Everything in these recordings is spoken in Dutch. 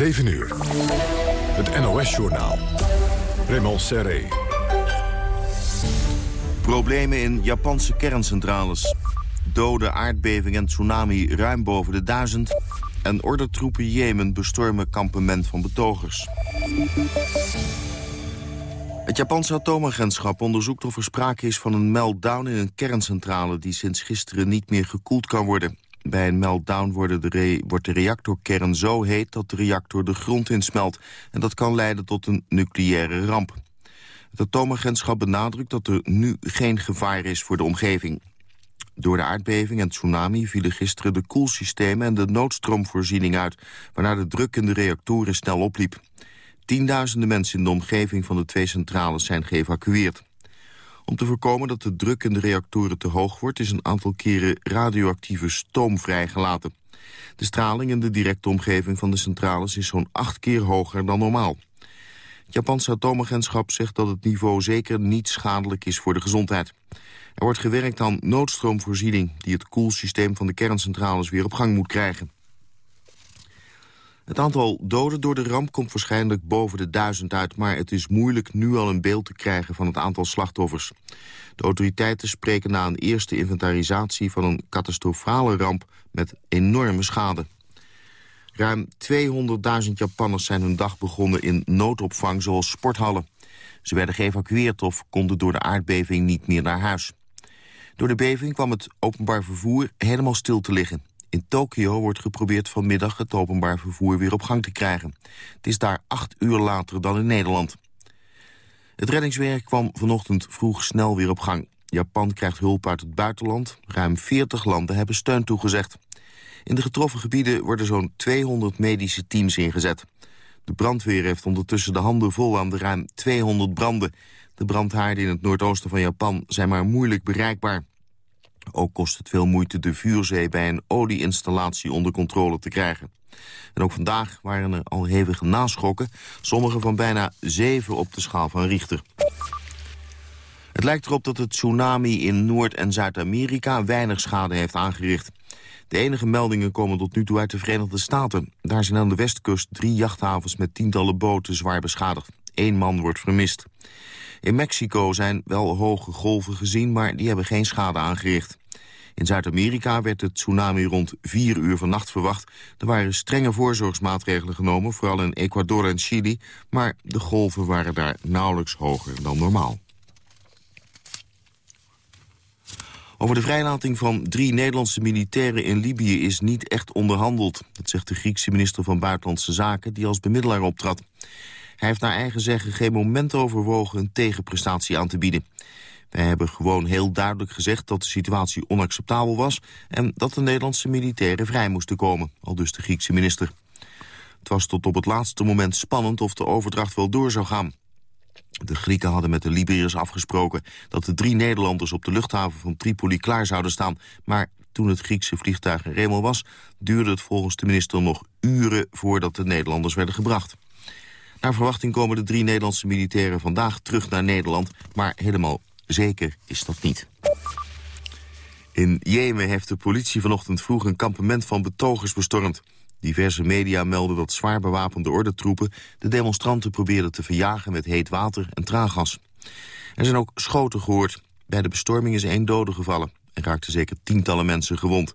7 uur. Het NOS-journaal. Raymond Serré. Problemen in Japanse kerncentrales. Dode aardbeving en tsunami ruim boven de duizend. En ordentroepen Jemen bestormen kampement van betogers. Het Japanse atoomagentschap onderzoekt of er sprake is van een meltdown in een kerncentrale die sinds gisteren niet meer gekoeld kan worden. Bij een meltdown wordt de, wordt de reactorkern zo heet dat de reactor de grond insmelt. En dat kan leiden tot een nucleaire ramp. Het atoomagentschap benadrukt dat er nu geen gevaar is voor de omgeving. Door de aardbeving en tsunami vielen gisteren de koelsystemen en de noodstroomvoorziening uit, waarna de druk in de reactoren snel opliep. Tienduizenden mensen in de omgeving van de twee centrales zijn geëvacueerd. Om te voorkomen dat de druk in de reactoren te hoog wordt... is een aantal keren radioactieve stoom vrijgelaten. De straling in de directe omgeving van de centrales is zo'n acht keer hoger dan normaal. Het Japanse atoomagentschap zegt dat het niveau zeker niet schadelijk is voor de gezondheid. Er wordt gewerkt aan noodstroomvoorziening... die het koelsysteem van de kerncentrales weer op gang moet krijgen. Het aantal doden door de ramp komt waarschijnlijk boven de duizend uit... maar het is moeilijk nu al een beeld te krijgen van het aantal slachtoffers. De autoriteiten spreken na een eerste inventarisatie van een catastrofale ramp... met enorme schade. Ruim 200.000 Japanners zijn hun dag begonnen in noodopvang zoals sporthallen. Ze werden geëvacueerd of konden door de aardbeving niet meer naar huis. Door de beving kwam het openbaar vervoer helemaal stil te liggen. In Tokio wordt geprobeerd vanmiddag het openbaar vervoer weer op gang te krijgen. Het is daar acht uur later dan in Nederland. Het reddingswerk kwam vanochtend vroeg snel weer op gang. Japan krijgt hulp uit het buitenland. Ruim 40 landen hebben steun toegezegd. In de getroffen gebieden worden zo'n 200 medische teams ingezet. De brandweer heeft ondertussen de handen vol aan de ruim 200 branden. De brandhaarden in het noordoosten van Japan zijn maar moeilijk bereikbaar. Ook kost het veel moeite de vuurzee bij een olieinstallatie onder controle te krijgen. En ook vandaag waren er al hevige naschokken, sommige van bijna 7 op de schaal van Richter. Het lijkt erop dat het tsunami in Noord- en Zuid-Amerika weinig schade heeft aangericht. De enige meldingen komen tot nu toe uit de Verenigde Staten. Daar zijn aan de westkust drie jachthavens met tientallen boten zwaar beschadigd. Eén man wordt vermist. In Mexico zijn wel hoge golven gezien, maar die hebben geen schade aangericht. In Zuid-Amerika werd de tsunami rond 4 uur vannacht verwacht. Er waren strenge voorzorgsmaatregelen genomen, vooral in Ecuador en Chili... maar de golven waren daar nauwelijks hoger dan normaal. Over de vrijlating van drie Nederlandse militairen in Libië is niet echt onderhandeld. Dat zegt de Griekse minister van Buitenlandse Zaken die als bemiddelaar optrad. Hij heeft naar eigen zeggen geen moment overwogen een tegenprestatie aan te bieden. Wij hebben gewoon heel duidelijk gezegd dat de situatie onacceptabel was... en dat de Nederlandse militairen vrij moesten komen, al dus de Griekse minister. Het was tot op het laatste moment spannend of de overdracht wel door zou gaan. De Grieken hadden met de Libiërs afgesproken dat de drie Nederlanders op de luchthaven van Tripoli klaar zouden staan. Maar toen het Griekse vliegtuig in Remel was, duurde het volgens de minister nog uren voordat de Nederlanders werden gebracht. Naar verwachting komen de drie Nederlandse militairen vandaag terug naar Nederland, maar helemaal zeker is dat niet. In Jemen heeft de politie vanochtend vroeg een kampement van betogers bestormd. Diverse media melden dat zwaar bewapende ordentroepen de demonstranten probeerden te verjagen met heet water en traangas. Er zijn ook schoten gehoord. Bij de bestorming is één dode gevallen en raakten zeker tientallen mensen gewond.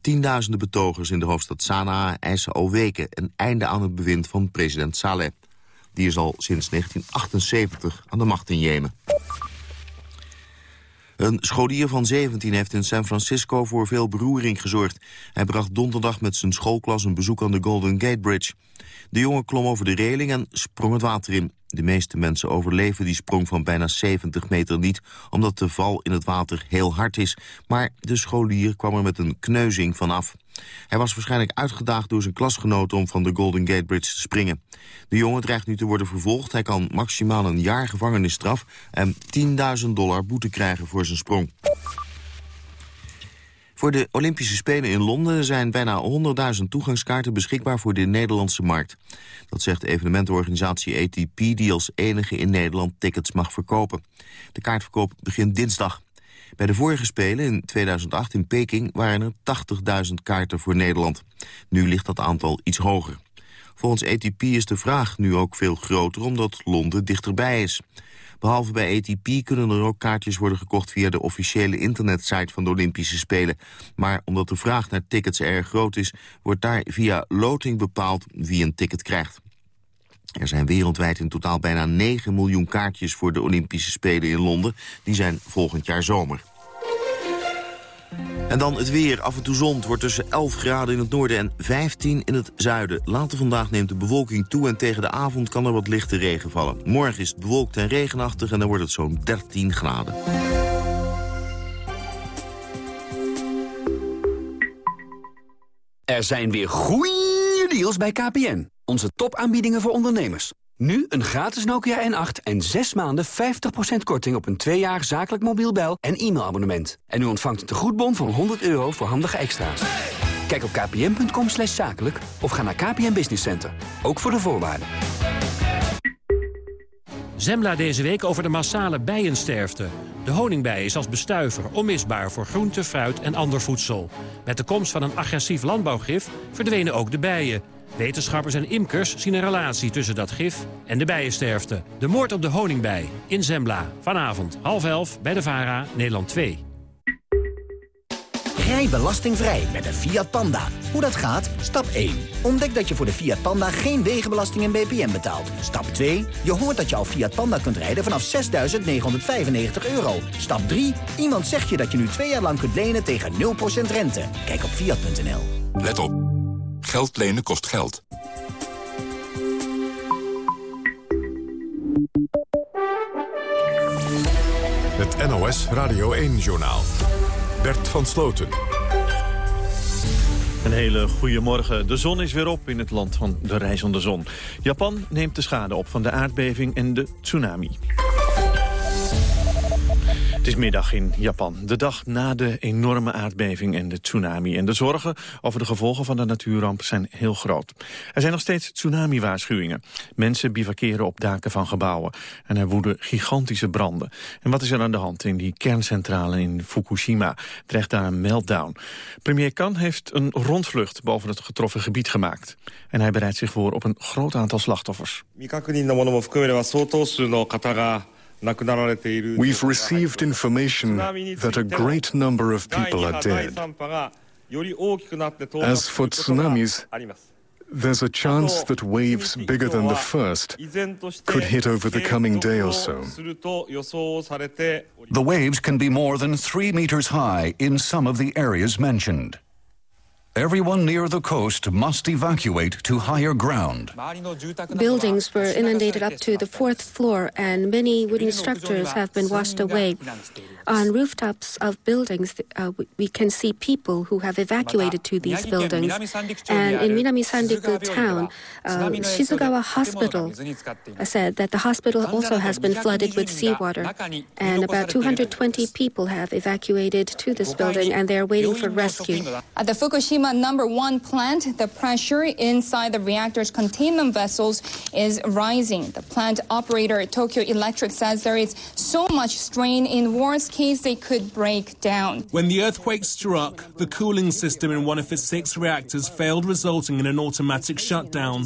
Tienduizenden betogers in de hoofdstad Sanaa eisen al weken een einde aan het bewind van president Saleh. Die is al sinds 1978 aan de macht in Jemen. Een scholier van 17 heeft in San Francisco voor veel beroering gezorgd. Hij bracht donderdag met zijn schoolklas een bezoek aan de Golden Gate Bridge. De jongen klom over de reling en sprong het water in. De meeste mensen overleven die sprong van bijna 70 meter niet... omdat de val in het water heel hard is. Maar de scholier kwam er met een kneuzing vanaf. Hij was waarschijnlijk uitgedaagd door zijn klasgenoten om van de Golden Gate Bridge te springen. De jongen dreigt nu te worden vervolgd. Hij kan maximaal een jaar gevangenisstraf en 10.000 dollar boete krijgen voor zijn sprong. Voor de Olympische Spelen in Londen zijn bijna 100.000 toegangskaarten beschikbaar voor de Nederlandse markt. Dat zegt de evenementenorganisatie ATP die als enige in Nederland tickets mag verkopen. De kaartverkoop begint dinsdag. Bij de vorige Spelen in 2008 in Peking waren er 80.000 kaarten voor Nederland. Nu ligt dat aantal iets hoger. Volgens ATP is de vraag nu ook veel groter omdat Londen dichterbij is. Behalve bij ATP kunnen er ook kaartjes worden gekocht via de officiële internetsite van de Olympische Spelen. Maar omdat de vraag naar tickets erg groot is, wordt daar via loting bepaald wie een ticket krijgt. Er zijn wereldwijd in totaal bijna 9 miljoen kaartjes voor de Olympische Spelen in Londen. Die zijn volgend jaar zomer. En dan het weer. Af en toe zon. Het wordt tussen 11 graden in het noorden en 15 in het zuiden. Later vandaag neemt de bewolking toe en tegen de avond kan er wat lichte regen vallen. Morgen is het bewolkt en regenachtig en dan wordt het zo'n 13 graden. Er zijn weer goede deals bij KPN. Onze topaanbiedingen voor ondernemers. Nu een gratis Nokia N8 en 6 maanden 50% korting op een 2 jaar zakelijk mobiel bel- en e-mailabonnement. En u ontvangt een tegoedbon van 100 euro voor handige extra's. Kijk op kpn.com slash zakelijk of ga naar KPN Business Center. Ook voor de voorwaarden. Zembla deze week over de massale bijensterfte. De honingbij is als bestuiver onmisbaar voor groente, fruit en ander voedsel. Met de komst van een agressief landbouwgif verdwenen ook de bijen... Wetenschappers en imkers zien een relatie tussen dat gif en de bijensterfte. De moord op de honingbij in Zembla. Vanavond half elf bij de VARA, Nederland 2. Rij belastingvrij met een Fiat Panda. Hoe dat gaat? Stap 1. Ontdek dat je voor de Fiat Panda geen wegenbelasting en BPM betaalt. Stap 2. Je hoort dat je al Fiat Panda kunt rijden vanaf 6.995 euro. Stap 3. Iemand zegt je dat je nu twee jaar lang kunt lenen tegen 0% rente. Kijk op Fiat.nl. Let op. Geld lenen kost geld. Het NOS Radio 1-journaal. Bert van Sloten. Een hele goede morgen. De zon is weer op in het land van de reizende zon. Japan neemt de schade op van de aardbeving en de tsunami. Het is middag in Japan, de dag na de enorme aardbeving en de tsunami. En de zorgen over de gevolgen van de natuurramp zijn heel groot. Er zijn nog steeds tsunami-waarschuwingen. Mensen bivakeren op daken van gebouwen. En er woeden gigantische branden. En wat is er aan de hand in die kerncentrale in Fukushima? Dreigt daar een meltdown. Premier Kan heeft een rondvlucht boven het getroffen gebied gemaakt. En hij bereidt zich voor op een groot aantal slachtoffers. We've received information that a great number of people are dead. As for tsunamis, there's a chance that waves bigger than the first could hit over the coming day or so. The waves can be more than three meters high in some of the areas mentioned. Everyone near the coast must evacuate to higher ground. Buildings were inundated up to the fourth floor, and many wooden structures have been washed away. On rooftops of buildings, uh, we can see people who have evacuated to these buildings. And in Minami Sandiku town, uh, Shizugawa Hospital said that the hospital also has been flooded with seawater. And about 220 people have evacuated to this building, and they're waiting for rescue. At the Fukushima number one plant, the pressure inside the reactor's containment vessels is rising. The plant operator, Tokyo Electric, says there is so much strain in worst case they could break down. When the earthquake struck, the cooling system in one of its six reactors failed, resulting in an automatic shutdown.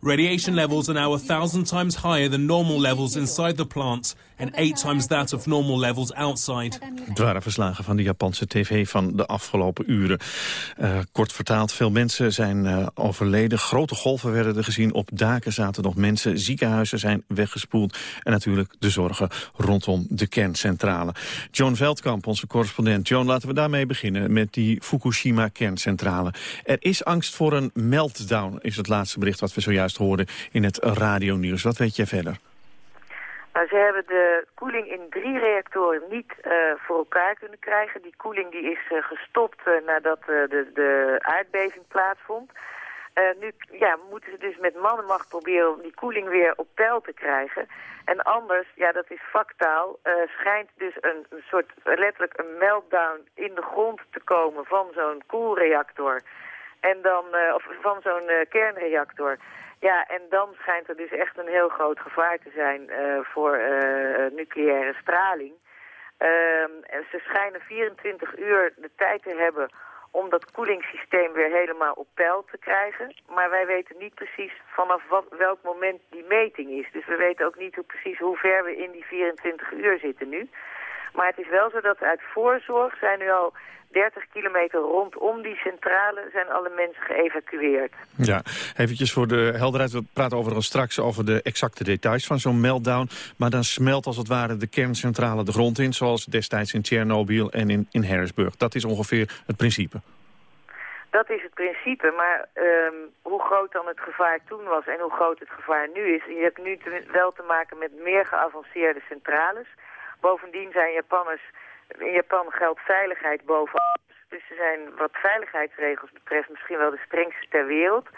Radiation levels are now a thousand times higher than normal levels inside the plant and eight times that of normal levels outside. Het waren verslagen van de Japanse tv van de afgelopen uren. Uh, kort vertaald, veel mensen zijn uh, overleden. Grote golven werden er gezien. Op daken zaten nog mensen. Ziekenhuizen zijn weggespoeld. En natuurlijk de zorgen rondom de kerncentrale. John Veldkamp, onze correspondent. John, laten we daarmee beginnen met die Fukushima-kerncentrale. Er is angst voor een meltdown, is het laatste bericht wat we zojuist hoorden in het radionieuws. Wat weet jij verder? Nou, ze hebben de koeling in drie reactoren niet uh, voor elkaar kunnen krijgen. Die koeling die is uh, gestopt uh, nadat de, de aardbeving plaatsvond. nu ja, moeten ze dus met mannenmacht proberen om die koeling weer op peil te krijgen. En anders, ja dat is factaal, schijnt dus een, een, soort letterlijk een meltdown in de grond te komen van zo'n koelreactor. En dan, of van zo'n kernreactor. Ja, en dan schijnt er dus echt een heel groot gevaar te zijn uh, voor uh, nucleaire straling. Uh, ze schijnen 24 uur de tijd te hebben om dat koelingssysteem weer helemaal op peil te krijgen. Maar wij weten niet precies vanaf wat, welk moment die meting is. Dus we weten ook niet hoe, precies hoe ver we in die 24 uur zitten nu. Maar het is wel zo dat uit voorzorg zijn nu al 30 kilometer rondom die centrale zijn alle mensen geëvacueerd. Ja, eventjes voor de helderheid. We praten overigens straks over de exacte details van zo'n meltdown. Maar dan smelt als het ware de kerncentrale de grond in... zoals destijds in Tsjernobyl en in, in Harrisburg. Dat is ongeveer het principe. Dat is het principe, maar um, hoe groot dan het gevaar toen was en hoe groot het gevaar nu is... je hebt nu te, wel te maken met meer geavanceerde centrales. Bovendien zijn Japanners in Japan geldt veiligheid boven alles. Dus er zijn wat veiligheidsregels betreft misschien wel de strengste ter wereld.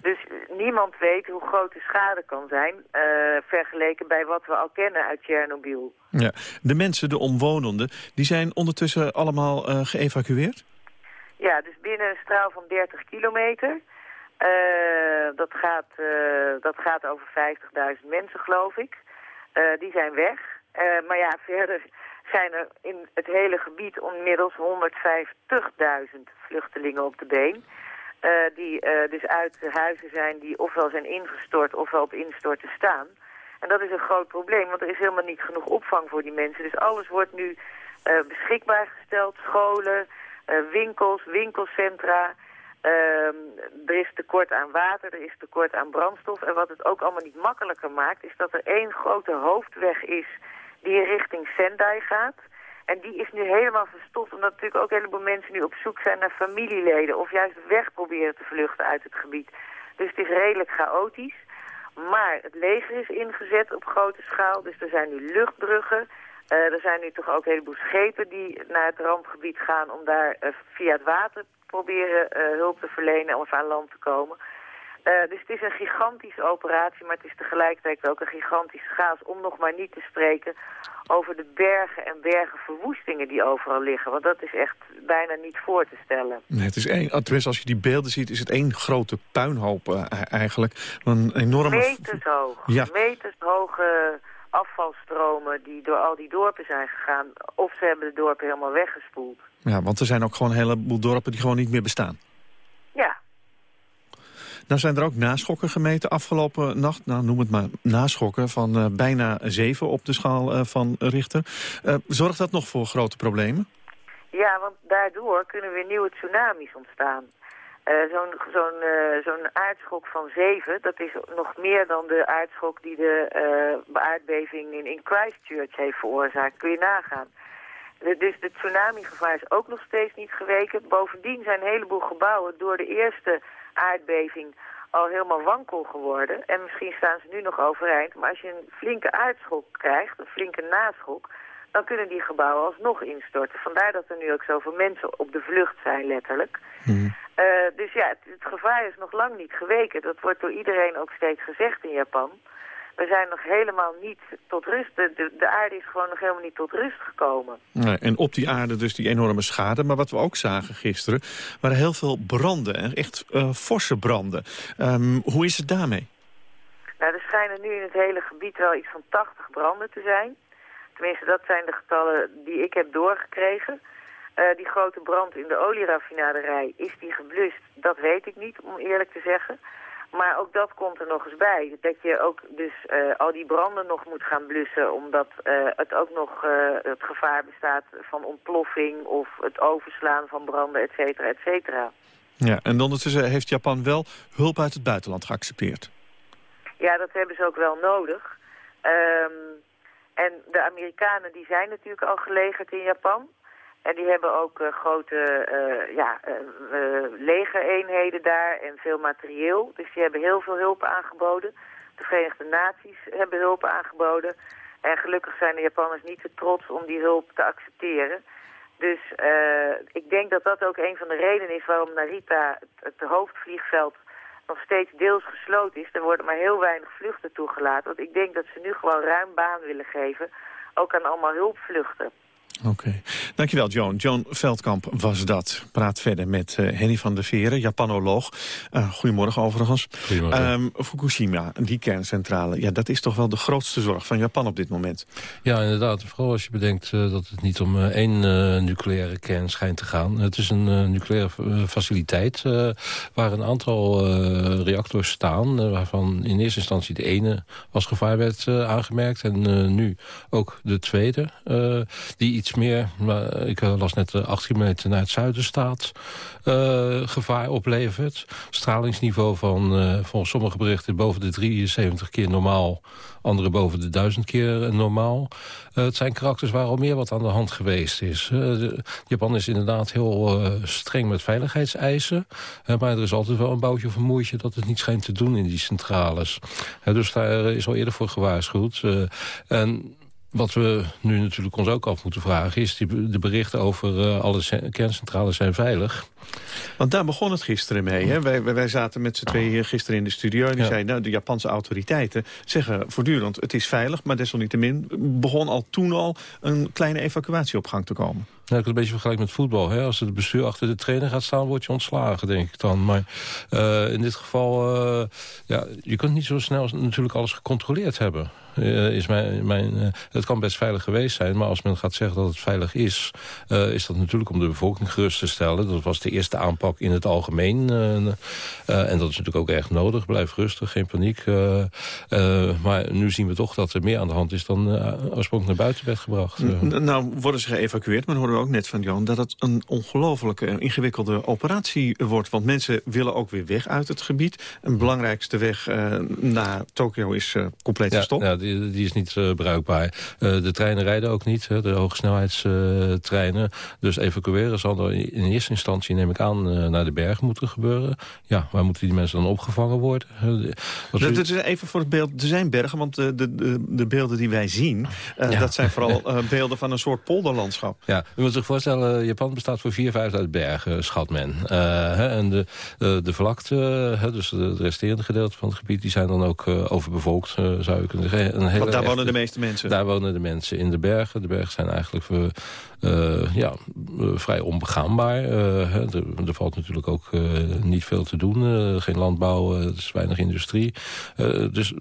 Dus niemand weet hoe groot de schade kan zijn... Uh, vergeleken bij wat we al kennen uit Tsjernobyl. Ja. De mensen, de omwonenden, die zijn ondertussen allemaal uh, geëvacueerd? Ja, dus binnen een straal van 30 kilometer. Uh, dat, gaat, dat gaat over 50.000 mensen, geloof ik. die zijn weg. Maar ja, verder zijn er in het hele gebied onmiddels 150.000 vluchtelingen op de been. Uh, die uh, dus uit huizen zijn die ofwel zijn ingestort ofwel op instorten staan. En dat is een groot probleem, want er is helemaal niet genoeg opvang voor die mensen. Dus alles wordt nu beschikbaar gesteld, scholen, winkels, winkelcentra. Ehm, er is tekort aan water, er is tekort aan brandstof. En wat het ook allemaal niet makkelijker maakt, is dat er één grote hoofdweg is die richting Sendai gaat. En die is nu helemaal verstopt, omdat natuurlijk ook een heleboel mensen nu op zoek zijn naar familieleden. Of juist weg proberen te vluchten uit het gebied. Dus het is redelijk chaotisch. Maar het leger is ingezet op grote schaal, dus er zijn nu luchtbruggen. Uh, er zijn nu toch ook een heleboel schepen die naar het rampgebied gaan om daar uh, via het water proberen uh, hulp te verlenen of aan land te komen. Uh, dus het is een gigantische operatie, maar het is tegelijkertijd ook een gigantische chaos... om nog maar niet te spreken over de bergen en bergen verwoestingen die overal liggen. Want dat is echt bijna niet voor te stellen. Nee, het is één, tenminste als je die beelden ziet, is het één grote puinhoop uh, eigenlijk. Een enorme... Metershoog. Ja. Metershoge afvalstromen die door al die dorpen zijn gegaan. Of ze hebben de dorpen helemaal weggespoeld. Ja, want er zijn ook gewoon een heleboel dorpen die gewoon niet meer bestaan. Ja, nou zijn er ook naschokken gemeten afgelopen nacht. Nou, noem het maar naschokken van uh, bijna zeven op de schaal uh, van Richter. Uh, zorgt dat nog voor grote problemen? Ja, want daardoor kunnen weer nieuwe tsunamis ontstaan. Zo'n aardschok van zeven, dat is nog meer dan de aardschok die de aardbeving in, in Christchurch heeft veroorzaakt. Kun je nagaan. dus de tsunami-gevaar is ook nog steeds niet geweken. Bovendien zijn een heleboel gebouwen door de eerste aardbeving al helemaal wankel geworden. En misschien staan ze nu nog overeind. Maar als je een flinke aardschok krijgt, een flinke naschok... dan kunnen die gebouwen alsnog instorten. Vandaar dat er nu ook zoveel mensen op de vlucht zijn, letterlijk. Hmm. Uh, dus ja, het, het, gevaar is nog lang niet geweken. Dat wordt door iedereen ook steeds gezegd in Japan we zijn nog helemaal niet tot rust. De, de, aarde is gewoon nog helemaal niet tot rust gekomen. Nee, en op die aarde dus die enorme schade. Maar wat we ook zagen gisteren, waren heel veel branden. Echt uh, forse branden. Um, hoe is het daarmee? Nou, er schijnen nu in het hele gebied wel iets van 80 branden te zijn. Tenminste, dat zijn de getallen die ik heb doorgekregen. Uh, die grote brand in de olieraffinaderij, is die geblust? Dat weet ik niet, om eerlijk te zeggen. Maar ook dat komt er nog eens bij. Dat je ook dus uh, al die branden nog moet gaan blussen... omdat uh, het ook nog uh, het gevaar bestaat van ontploffing... of het overslaan van branden, et cetera, et cetera. Ja, en ondertussen heeft Japan wel hulp uit het buitenland geaccepteerd. Ja, dat hebben ze ook wel nodig. Um, en de Amerikanen die zijn natuurlijk al gelegerd in Japan... En die hebben ook uh, grote uh, ja, uh, legereenheden daar en veel materieel. Dus die hebben heel veel hulp aangeboden. De Verenigde Naties hebben hulp aangeboden. En gelukkig zijn de Japanners niet te trots om die hulp te accepteren. Dus ik denk dat dat ook een van de redenen is waarom Narita, het, het hoofdvliegveld, nog steeds deels gesloten is. Er worden maar heel weinig vluchten toegelaten. Want ik denk dat ze nu gewoon ruim baan willen geven, ook aan allemaal hulpvluchten. Oké. Dankjewel, Joan. John Veldkamp was dat. Praat verder met uh, Henny van der Veren, Japanoloog. Uh, goedemorgen overigens. Goedemorgen. Um, Fukushima, die kerncentrale, ja, dat is toch wel de grootste zorg van Japan op dit moment? Ja, inderdaad. Vooral als je bedenkt uh, dat het niet om één nucleaire kern schijnt te gaan. Het is een nucleaire faciliteit waar een aantal reactors staan... waarvan in eerste instantie de ene als gevaar werd aangemerkt... en nu ook de tweede, die iets meer, ik las net 8 kilometer naar het zuiden staat, uh, gevaar oplevert. Stralingsniveau van volgens sommige berichten boven de 73 keer normaal, andere boven de 1000 keer normaal. Het zijn karakters waar al meer wat aan de hand geweest is. Japan is inderdaad heel streng met veiligheidseisen, maar er is altijd wel een boutje of een moeitje dat het niet schijnt te doen in die centrales. dus daar is al eerder voor gewaarschuwd. en wat we nu natuurlijk ons ook af moeten vragen... is die, de berichten over uh, alle kerncentrales zijn veilig. Want daar begon het gisteren mee. Hè? Wij, wij zaten met z'n tweeën gisteren in de studio... en die ja. zeiden, nou, de Japanse autoriteiten zeggen voortdurend... het is veilig, maar desalniettemin begon al toen al... een kleine evacuatie op gang te komen. Ik het een beetje vergelijk met voetbal. Hè? Als het bestuur achter de trainer gaat staan, word je ontslagen, denk ik dan. Maar uh, in dit geval, uh, ja, je kunt niet zo snel natuurlijk alles gecontroleerd hebben. Uh, is mijn, mijn, het kan best veilig geweest zijn, maar als men gaat zeggen dat het veilig is... is dat natuurlijk om de bevolking gerust te stellen. Dat was de eerste aanpak in het algemeen. en dat is natuurlijk ook erg nodig. Blijf rustig, geen paniek. maar nu zien we toch dat er meer aan de hand is dan oorspronkelijk naar buiten werd gebracht. Nou, worden ze geëvacueerd, maar hoorden we ook net van Jan... dat het een ongelooflijke ingewikkelde operatie wordt. Want mensen willen ook weer weg uit het gebied. Een belangrijkste weg naar Tokio is compleet. Ja, die, is niet uh, bruikbaar. de treinen rijden ook niet, de hogesnelheidstreinen. dus evacueren zal er in eerste instantie, neem ik aan, naar de bergen moeten gebeuren. Ja, waar moeten die mensen dan opgevangen worden? Dat, u... is even voor het beeld, er zijn bergen, want de, de, de beelden die wij zien... Ja. dat zijn vooral beelden van een soort polderlandschap. Ja, u moet zich voorstellen, Japan bestaat voor vier vijfde bergen, schat men. Uh, hè, en de, de, vlakte, hè, dus het resterende gedeelte van het gebied... die zijn dan ook overbevolkt, zou je kunnen zeggen. Een hele Want daar echte, wonen de meeste mensen? Daar wonen de mensen in de bergen. De bergen zijn eigenlijk voor, ja, vrij onbegaanbaar. Hè, er, er, valt natuurlijk ook niet veel te doen. geen landbouw, er is weinig industrie. dus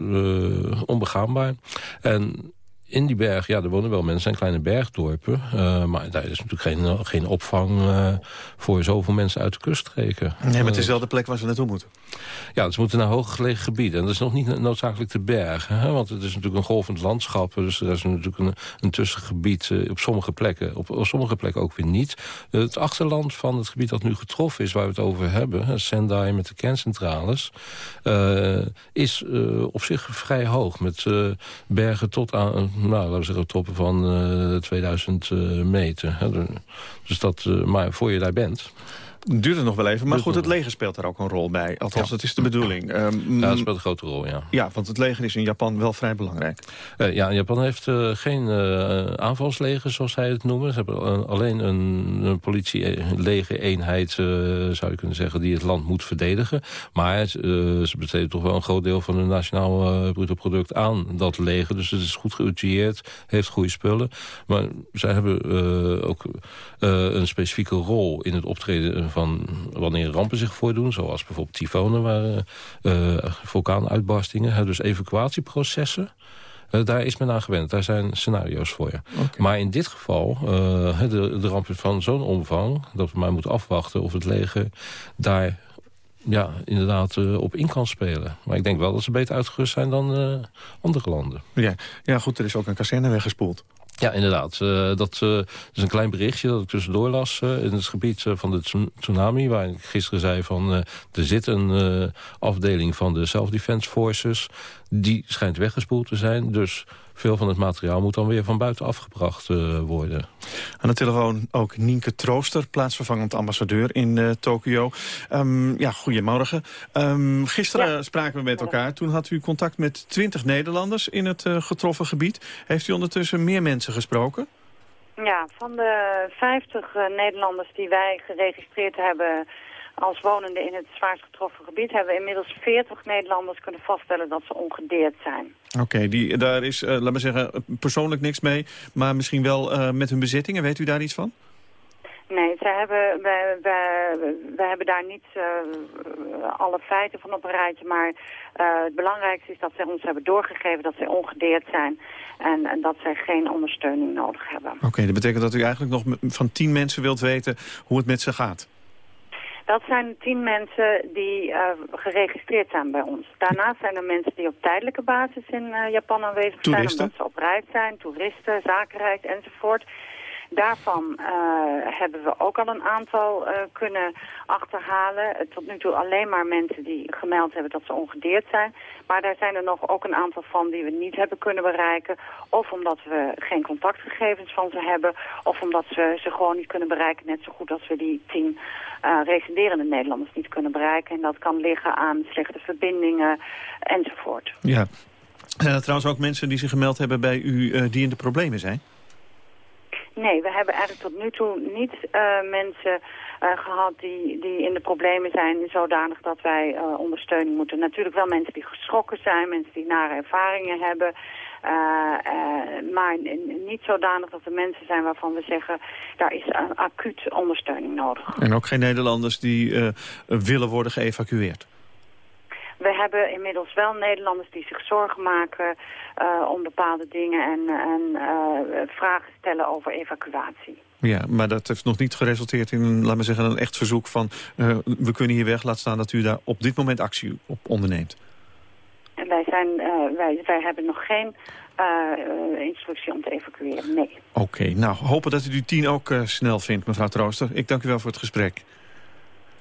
onbegaanbaar. En in die berg, ja, er wonen wel mensen, zijn kleine bergdorpen. Uh, maar daar is natuurlijk geen, geen opvang uh, voor zoveel mensen uit de kuststreken. Nee, maar het is wel de plek waar ze naartoe moeten. Ja, ze moeten naar hooggelegen gebieden. En dat is nog niet noodzakelijk de bergen. Hè? Want het is natuurlijk een golvend landschap. Dus er is natuurlijk een, een tussengebied uh, op sommige plekken. Op, op, sommige plekken ook weer niet. het achterland van het gebied dat nu getroffen is, waar we het over hebben... Sendai met de kerncentrales... is op zich vrij hoog. Met bergen tot aan nou, laten zeggen, toppen van uh, 2000 uh, meter. Dus dat, uh, maar voor je daar bent... Duurt het nog wel even, maar goed, het leger speelt daar ook een rol bij. Althans, ja. dat is de bedoeling. Um, ja, dat speelt een grote rol, ja. Ja, want het leger is in Japan wel vrij belangrijk. Uh, ja, Japan heeft uh, geen uh, aanvalsleger, zoals zij het noemen. Ze hebben alleen een, een politie-leger-eenheid, zou je kunnen zeggen, die het land moet verdedigen. Maar ze besteden toch wel een groot deel van hun nationaal bruto product aan dat leger. Dus het is goed geoutilleerd, heeft goede spullen. Maar zij hebben ook een specifieke rol in het optreden van wanneer rampen zich voordoen. Zoals bijvoorbeeld tyfonen, waar, uh, vulkaanuitbarstingen. Dus evacuatieprocessen. Uh, daar is men aan gewend. Daar zijn scenario's voor je. Okay. Maar in dit geval, uh, de, de rampen van zo'n omvang... dat we maar moeten afwachten of het leger daar ja, inderdaad uh, op in kan spelen. Maar ik denk wel dat ze beter uitgerust zijn dan andere landen. Ja. ja, goed, er is ook een kazerne weggespoeld. Ja, inderdaad. Uh, dat uh, is een klein berichtje dat ik tussendoor las uh, in het gebied van de tsunami. Waar ik gisteren zei van er zit een afdeling van de Self-Defense Forces. Die schijnt weggespoeld te zijn. Dus veel van het materiaal moet dan weer van buiten afgebracht uh, worden. Aan de telefoon ook Nienke Trooster, plaatsvervangend ambassadeur in uh, Tokio. Um, ja, goedemorgen. Um, gisteren ja. spraken we met elkaar. Toen had u contact met 20 Nederlanders in het uh, getroffen gebied. Heeft u ondertussen meer mensen gesproken? Ja, van de 50 Nederlanders die wij geregistreerd hebben als wonende in het zwaarst getroffen gebied... hebben we inmiddels 40 Nederlanders kunnen vaststellen dat ze ongedeerd zijn. Oké, die daar is, uh, laat maar zeggen, persoonlijk niks mee... maar misschien wel uh, met hun bezittingen. Weet u daar iets van? Nee, ze hebben, we, we, we hebben daar niet uh, alle feiten van op een rijtje. Maar uh, het belangrijkste is dat ze ons hebben doorgegeven dat ze ongedeerd zijn. En, en dat zij geen ondersteuning nodig hebben. Oké, dat betekent dat u eigenlijk nog van tien mensen wilt weten hoe het met ze gaat. Dat zijn tien mensen die uh, geregistreerd zijn bij ons. Daarnaast zijn er mensen die op tijdelijke basis in uh, Japan aanwezig toeristen? zijn. Omdat ze op reis zijn, toeristen, zakenreis enzovoort. Daarvan uh, hebben we ook al een aantal uh, kunnen achterhalen. Tot nu toe alleen maar mensen die gemeld hebben dat ze ongedeerd zijn. Maar daar zijn er nog ook een aantal van die we niet hebben kunnen bereiken. Of omdat we geen contactgegevens van ze hebben. Of omdat we ze gewoon niet kunnen bereiken. Net zo goed als we die tien uh, Nederlanders niet kunnen bereiken. En dat kan liggen aan slechte verbindingen enzovoort. Ja. Trouwens ook mensen die zich gemeld hebben bij u die in de problemen zijn? Nee, we hebben eigenlijk tot nu toe niet uh, mensen uh, gehad die, die in de problemen zijn zodanig dat wij uh, ondersteuning moeten. Natuurlijk wel mensen die geschrokken zijn, mensen die nare ervaringen hebben. maar niet zodanig dat er mensen zijn waarvan we zeggen, daar is acuut ondersteuning nodig. En ook geen Nederlanders die willen worden geëvacueerd? We hebben inmiddels wel Nederlanders die zich zorgen maken uh, om bepaalde dingen en, en uh, vragen stellen over evacuatie. Ja, maar dat heeft nog niet geresulteerd in een, laat maar zeggen, een echt verzoek van uh, we kunnen hier weg, laat staan dat u daar op dit moment actie op onderneemt. En wij, zijn, wij, wij hebben nog geen instructie om te evacueren, nee. Oké, okay, nou hopen dat u die tien ook snel vindt, mevrouw Trooster. Ik dank u wel voor het gesprek.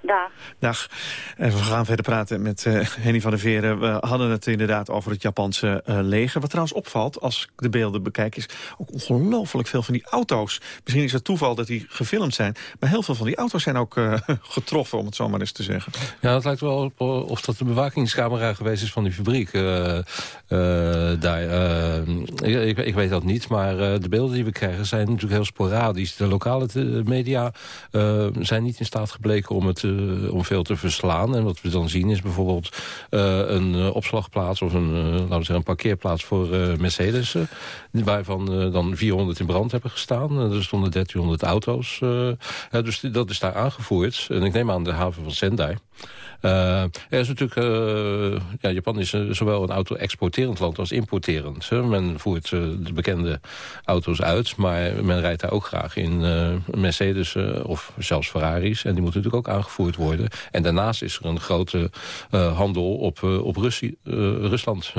Dag. Dag. En we gaan verder praten met uh, Henny van der Veren. We hadden het inderdaad over het Japanse uh, leger. Wat trouwens opvalt, als ik de beelden bekijk... is ook ongelooflijk veel van die auto's. Misschien is het toeval dat die gefilmd zijn. Maar heel veel van die auto's zijn ook uh, getroffen, om het zo maar eens te zeggen. Ja, het lijkt wel op of dat de bewakingscamera geweest is van die fabriek. daar, ik, ik, weet dat niet, maar de beelden die we krijgen... zijn natuurlijk heel sporadisch. De lokale media zijn niet in staat gebleken om het om veel te verslaan. En wat we dan zien is bijvoorbeeld uh, een uh, opslagplaats... of een, laten we zeggen, een parkeerplaats voor Mercedes... waarvan dan 400 in brand hebben gestaan. er stonden 1300 auto's. dus dat is daar aangevoerd. En ik neem aan de haven van Sendai. Uh, er is natuurlijk, uh, ja, Japan is zowel een auto-exporterend land als importerend. Hè. Men voert de bekende auto's uit, maar men rijdt daar ook graag in Mercedes of zelfs Ferraris. En die moeten natuurlijk ook aangevoerd worden. En daarnaast is er een grote handel op, op Russie, Rusland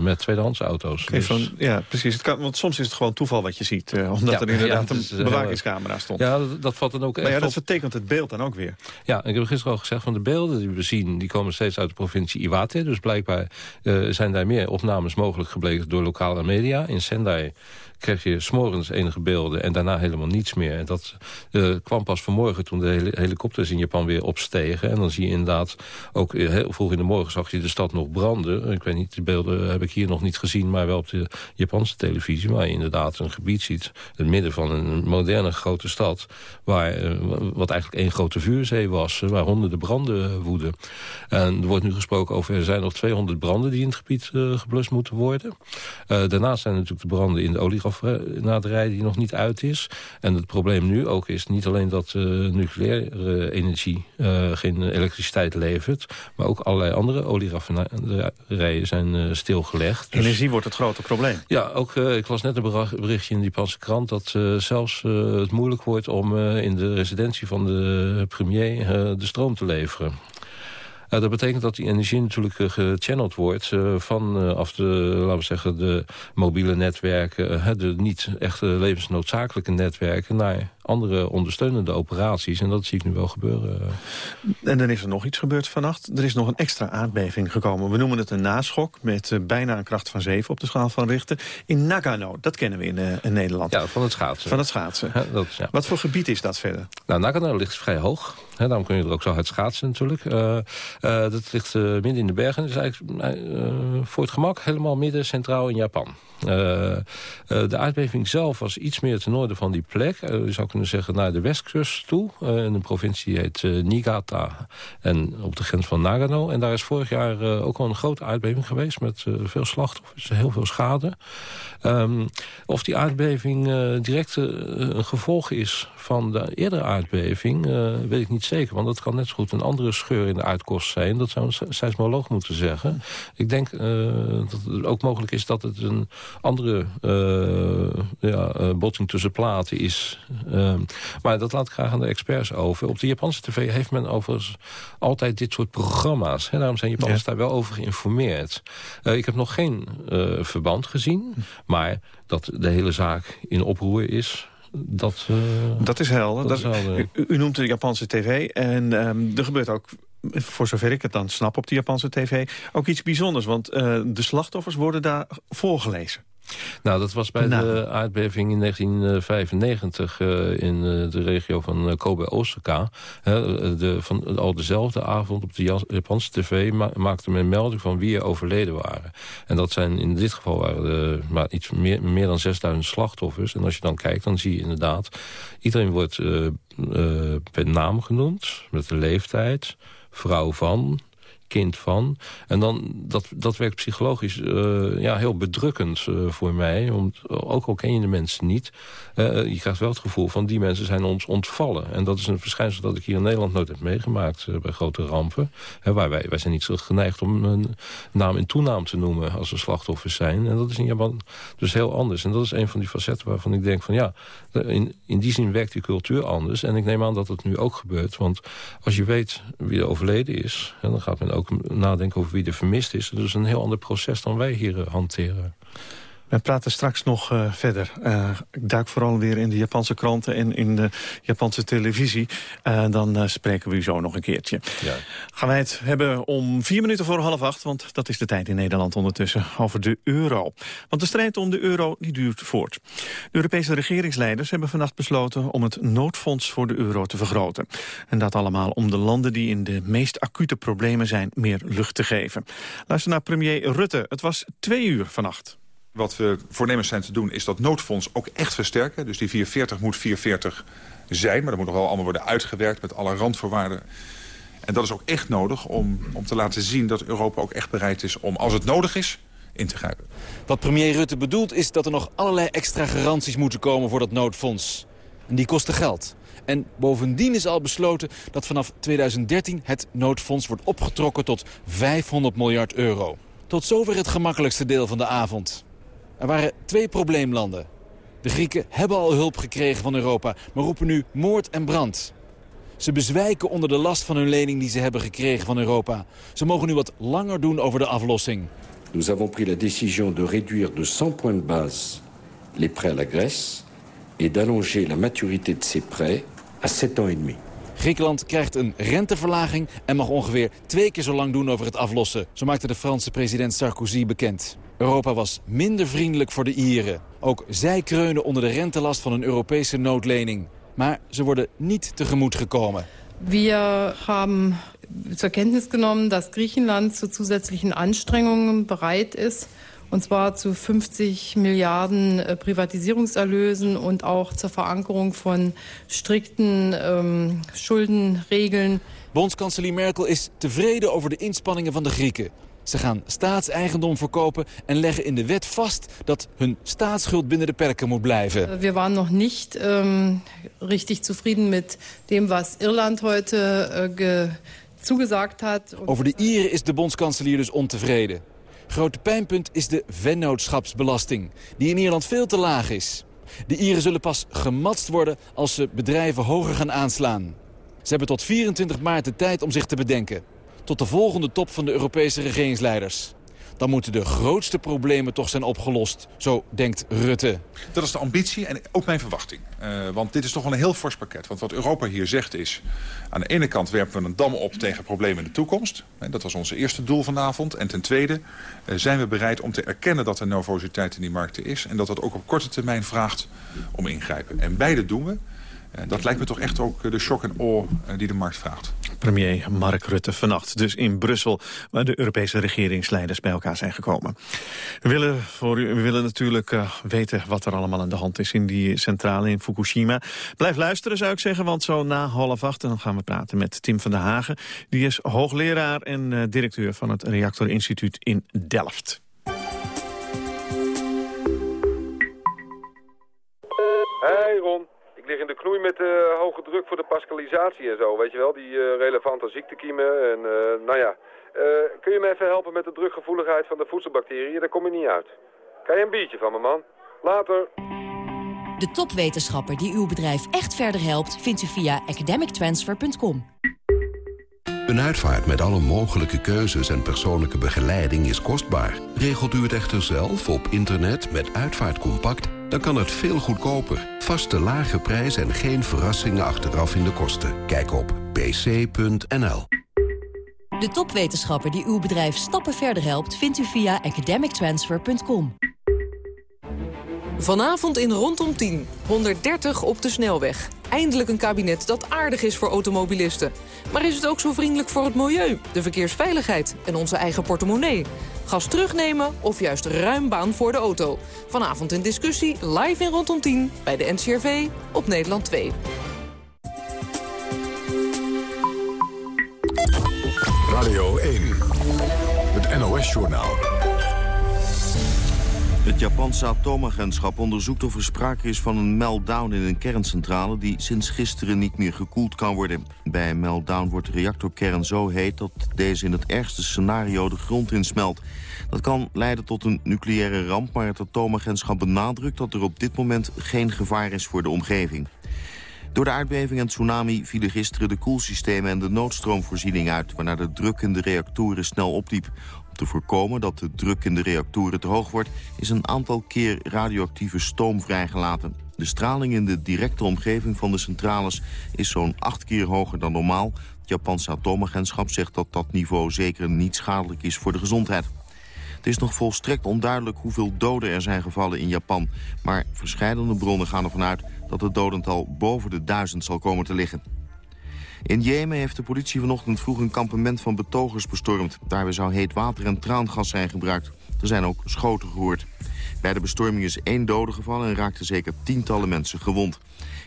met tweedehands auto's. Okay, dus... van, ja, precies. Het kan, want soms is het gewoon toeval wat je ziet, omdat ja, er inderdaad ja, is, een bewakingscamera stond. Ja, dat, dat valt dan ook... Maar ja, dat vertekent het beeld dan ook weer. Ja, ik heb gisteren al gezegd van de beelden die zien... die komen steeds uit de provincie Iwate. Dus blijkbaar uh, zijn daar meer opnames mogelijk gebleken door lokale media. In Sendai kreeg je s'morgens enige beelden en daarna helemaal niets meer. En dat uh, kwam pas vanmorgen toen de helikopters in Japan weer opstegen. En dan zie je inderdaad, ook heel vroeg in de morgen zag je de stad nog branden. Ik weet niet, de beelden heb ik hier nog niet gezien, maar wel op de Japanse televisie. Waar je inderdaad een gebied ziet, het midden van een moderne grote stad... Waar, uh, wat eigenlijk één grote vuurzee was, waar honderden branden woeden. En er wordt nu gesproken over, er zijn nog 200 branden die in het gebied geblust moeten worden. daarnaast zijn natuurlijk de branden in de oliegas afnaderij die nog niet uit is. En het probleem nu ook is niet alleen dat uh, nucleaire energie uh, geen elektriciteit levert... maar ook allerlei andere olieraffinaderijen zijn uh, stilgelegd. Dus, Energie wordt het grote probleem. Ja, ook, ik las net een berichtje in die Japanse krant... dat zelfs het moeilijk wordt om in de residentie van de premier de stroom te leveren. Uh, dat betekent dat die energie natuurlijk uh, gechanneld wordt uh, vanaf de, laten we zeggen, de mobiele netwerken, de niet echt levensnoodzakelijke netwerken, naar andere ondersteunende operaties. En dat zie ik nu wel gebeuren. En dan is er nog iets gebeurd vannacht. Er is nog een extra aardbeving gekomen. We noemen het een naschok met bijna een kracht van 7 op de schaal van Richter. In Nagano, dat kennen we in, in Nederland. Ja, van het schaatsen. Van het schaatsen. Ja, dat, ja. Wat voor gebied is dat verder? Nou, Nagano ligt vrij hoog. daarom kun je er ook zo hard schaatsen natuurlijk. dat ligt midden in de bergen. Dat is eigenlijk voor het gemak helemaal midden centraal in Japan. De aardbeving zelf was iets meer ten noorden van die plek. Uh, je zou zeggen naar de westkust toe. In de provincie heet Niigata en op de grens van Nagano. En daar is vorig jaar ook al een grote aardbeving geweest... met veel slachtoffers, heel veel schade. Um, of die aardbeving direct een gevolg is van de eerdere aardbeving... weet ik niet zeker, want dat kan net zo goed een andere scheur in de aardkorst zijn. Dat zou een seismoloog moeten zeggen. Ik denk dat het ook mogelijk is dat het een andere ja, botsing tussen platen is. Maar dat laat ik graag aan de experts over. Op de Japanse tv heeft men overigens altijd dit soort programma's. Hè? Daarom zijn Japanners daar wel over geïnformeerd. Uh, ik heb nog geen verband gezien, maar dat de hele zaak in oproer is... Dat, dat is helder. Dat, u, u, noemt de Japanse tv en um, er gebeurt ook voor zover ik het dan snap op de Japanse tv, ook iets bijzonders. Want uh, de slachtoffers worden daar voorgelezen. Nou, dat was bij de aardbeving in 1995 uh, in uh, de regio van Kobe Osaka. de, van, al dezelfde avond op de Japanse tv ma maakte men melding van wie er overleden waren. En dat zijn in dit geval waren er maar iets meer, meer dan 6000 slachtoffers. En als je dan kijkt, dan zie je inderdaad... iedereen wordt per naam genoemd, met de leeftijd vrouw van, kind van. En dan, dat, dat werkt psychologisch uh, ja, heel bedrukkend uh, voor mij. Om, ook al ken je de mensen niet. Je krijgt wel het gevoel van die mensen zijn ons ontvallen. En dat is een verschijnsel dat ik hier in Nederland nooit heb meegemaakt bij grote rampen. waar wij, wij zijn niet zo geneigd om een naam en toenaam te noemen als we slachtoffers zijn. En dat is in Japan dus heel anders. En dat is een van die facetten waarvan ik denk van ja, in, in die zin werkt die cultuur anders. En ik neem aan dat het nu ook gebeurt. Want als je weet wie er overleden is, dan gaat men ook ook nadenken over wie er vermist is. Dat is een heel ander proces dan wij hier eh, hanteren. We praten straks nog uh, verder. Uh, ik duik vooral weer in de Japanse kranten en in de Japanse televisie. Uh, dan spreken we u zo nog een keertje. Ja. Gaan wij het hebben om vier minuten voor half acht... want dat is de tijd in Nederland ondertussen, over de euro. Want de strijd om de euro die duurt voort. De Europese regeringsleiders hebben vannacht besloten... om het noodfonds voor de euro te vergroten. En dat allemaal om de landen die in de meest acute problemen zijn... meer lucht te geven. Luister naar premier Rutte. Het was twee uur vannacht. Wat we voornemens zijn te doen is dat noodfonds ook echt versterken. Dus die 440 moet 440 zijn, maar dat moet nog wel allemaal worden uitgewerkt met alle randvoorwaarden. En dat is ook echt nodig om, om te laten zien dat Europa ook echt bereid is om, als het nodig is, in te grijpen. Wat premier Rutte bedoelt is dat er nog allerlei extra garanties moeten komen voor dat noodfonds. En die kosten geld. En bovendien is al besloten dat vanaf 2013 het noodfonds wordt opgetrokken tot 500 miljard euro. Tot zover het gemakkelijkste deel van de avond. Er waren twee probleemlanden. De Grieken hebben al hulp gekregen van Europa, maar roepen nu moord en brand. Ze bezwijken onder de last van hun lening die ze hebben gekregen van Europa. Ze mogen nu wat langer doen over de aflossing. Nous avons pris la décision de réduire de 100 points de base les prêts à la Grèce et d'allonger la maturité de ces prêts à 7 ans et demi. Griekenland krijgt een renteverlaging en mag ongeveer twee keer zo lang doen over het aflossen. Zo maakte de Franse president Sarkozy bekend. Europa was minder vriendelijk voor de Ieren. Ook zij kreunen onder de rentelast van een Europese noodlening. Maar ze worden niet tegemoet gekomen. We hebben zur Kenntnis genomen dat Griechenland zu zusätzlichen Anstrengungen bereit is. Und zwar zu 50 Milliarden äh, Privatisierungserlösen und auch zur Verankerung von strikten ähm, Schuldenregeln. Bondskanselier Merkel is tevreden over de inspanningen van de Grieken. Ze gaan staatseigendom verkopen en leggen in de wet vast dat hun staatsschuld binnen de perken moet blijven. We waren nog niet ähm, richtig zufrieden met dem was Irland heute äh, zugesagt hat. Over de Ieren is de bondskanselier dus ontevreden. Grote pijnpunt is de vennootschapsbelasting, die in Ierland veel te laag is. De Ieren zullen pas gematst worden als ze bedrijven hoger gaan aanslaan. Ze hebben tot 24 maart de tijd om zich te bedenken tot de volgende top van de Europese regeringsleiders. Dan moeten de grootste problemen toch zijn opgelost, zo denkt Rutte. Dat is de ambitie en ook mijn verwachting. Uh, want dit is toch wel een heel fors pakket. Want wat Europa hier zegt is... aan de ene kant werpen we een dam op tegen problemen in de toekomst. Dat was ons eerste doel vanavond. En ten tweede uh, zijn we bereid om te erkennen dat er nervositeit in die markten is... en dat dat ook op korte termijn vraagt om ingrijpen. En beide doen we. dat lijkt me toch echt ook de shock en awe die de markt vraagt. Premier Mark Rutte vannacht dus in Brussel... waar de Europese regeringsleiders bij elkaar zijn gekomen. We willen, voor u, we willen natuurlijk uh, weten wat er allemaal aan de hand is... in die centrale in Fukushima. Blijf luisteren, zou ik zeggen, want zo na half acht... dan gaan we praten met Tim van der Hagen. Die is hoogleraar en uh, directeur van het Reactorinstituut in Delft. Hey Ron lig in de knoei met uh, hoge druk voor de pascalisatie en zo, weet je wel. Die uh, relevante ziektekiemen en uh, nou ja. kun je me even helpen met de drukgevoeligheid van de voedselbacteriën? Daar kom je niet uit. Kan je een biertje van me, man? Later. De topwetenschapper die uw bedrijf echt verder helpt... vindt u via academictransfer.com. Een uitvaart met alle mogelijke keuzes en persoonlijke begeleiding is kostbaar. Regelt u het echter zelf op internet met Uitvaart Compact dan kan het veel goedkoper. Vaste lage prijs en geen verrassingen achteraf in de kosten. Kijk op pc.nl. De topwetenschapper die uw bedrijf stappen verder helpt... vindt u via academictransfer.com. Vanavond in Rondom 10. 130 op de snelweg. Eindelijk een kabinet dat aardig is voor automobilisten. Maar is het ook zo vriendelijk voor het milieu, de verkeersveiligheid en onze eigen portemonnee? Gas terugnemen of juist ruim baan voor de auto? Vanavond in discussie, live in Rondom 10, bij de NCRV op Nederland 2. Radio 1, het NOS-journaal. Het Japanse atoomagentschap onderzoekt of er sprake is van een meltdown in een kerncentrale die sinds gisteren niet meer gekoeld kan worden. Bij een meltdown wordt de reactorkern zo heet dat deze in het ergste scenario de grond insmelt. Dat kan leiden tot een nucleaire ramp, maar het atoomagentschap benadrukt dat er op dit moment geen gevaar is voor de omgeving. Door de aardbeving en tsunami vielen gisteren de koelsystemen en de noodstroomvoorziening uit... waarna de druk in de reactoren snel opliep te voorkomen dat de druk in de reactoren te hoog wordt... is een aantal keer radioactieve stoom vrijgelaten. De straling in de directe omgeving van de centrales is zo'n acht keer hoger dan normaal. Het Japanse atoomagentschap zegt dat dat niveau zeker niet schadelijk is voor de gezondheid. Het is nog volstrekt onduidelijk hoeveel doden er zijn gevallen in Japan. Maar verschillende bronnen gaan ervan uit dat het dodental boven de duizend zal komen te liggen. In Jemen heeft de politie vanochtend vroeg een kampement van betogers bestormd. Daarbij zou heet water en traangas zijn gebruikt. Er zijn ook schoten gehoord. Bij de bestorming is één dode gevallen en raakten zeker tientallen mensen gewond.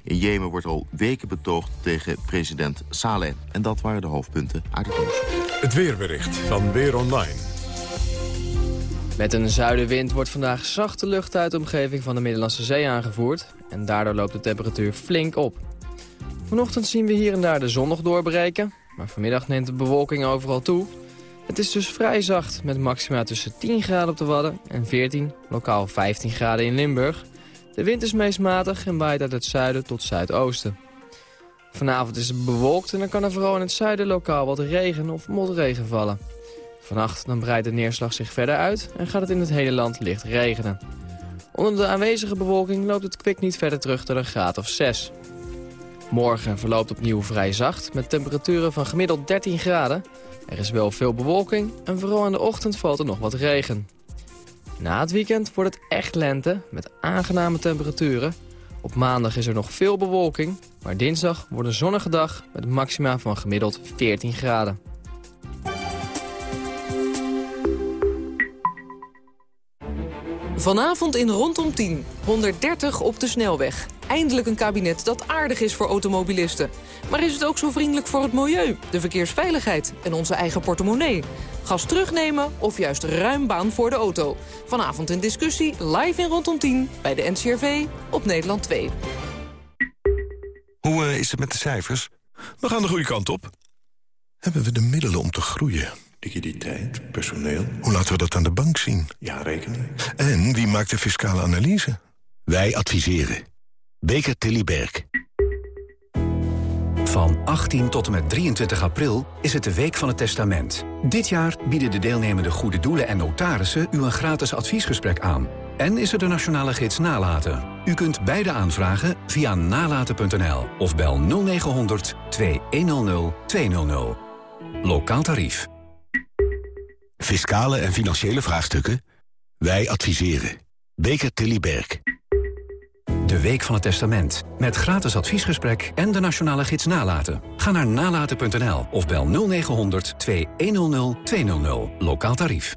In Jemen wordt al weken betoogd tegen president Saleh. En dat waren de hoofdpunten uit het nieuws. Het weerbericht van Weer Online. Met een zuidenwind wordt vandaag zachte lucht uit de omgeving van de Middellandse Zee aangevoerd. En daardoor loopt de temperatuur flink op. Vanochtend zien we hier en daar de zon nog doorbreken. Maar vanmiddag neemt de bewolking overal toe. Het is dus vrij zacht met maxima tussen 10 graden op de Wadden en 14, lokaal 15 graden in Limburg. De wind is meest matig en waait uit het zuiden tot zuidoosten. Vanavond is het bewolkt en dan kan er vooral in het zuiden lokaal wat regen of motregen vallen. Vannacht dan breidt de neerslag zich verder uit en gaat het in het hele land licht regenen. Onder de aanwezige bewolking loopt het kwik niet verder terug tot een graad of 6. Morgen verloopt opnieuw vrij zacht met temperaturen van gemiddeld 13 graden. Er is wel veel bewolking en vooral in de ochtend valt er nog wat regen. Na het weekend wordt het echt lente met aangename temperaturen. Op maandag is er nog veel bewolking, maar dinsdag wordt een zonnige dag met maxima van gemiddeld 14 graden. Vanavond in Rondom 10. 130 op de snelweg. Eindelijk een kabinet dat aardig is voor automobilisten. Maar is het ook zo vriendelijk voor het milieu, de verkeersveiligheid en onze eigen portemonnee? Gas terugnemen of juist ruim baan voor de auto? Vanavond in discussie, live in Rondom 10, bij de NCRV op Nederland 2. Hoe uh, is het met de cijfers? We gaan de goede kant op. Hebben we de middelen om te groeien? Liquiditeit, personeel. Hoe laten we dat aan de bank zien? Ja, rekening. En wie maakt de fiscale analyse? Wij adviseren. Beker Tilly Berg. Van 18 tot en met 23 april is het de Week van het Testament. Dit jaar bieden de deelnemende goede doelen en notarissen u een gratis adviesgesprek aan. En is er de nationale gids Nalaten. U kunt beide aanvragen via nalaten.nl of bel 0900 2100 200. Lokaal tarief. Fiscale en financiële vraagstukken? Wij adviseren. Beker Tilly Berg. De Week van het Testament. Met gratis adviesgesprek en de nationale gids Nalaten. Ga naar nalaten.nl of bel 0900 2100 200. Lokaal tarief.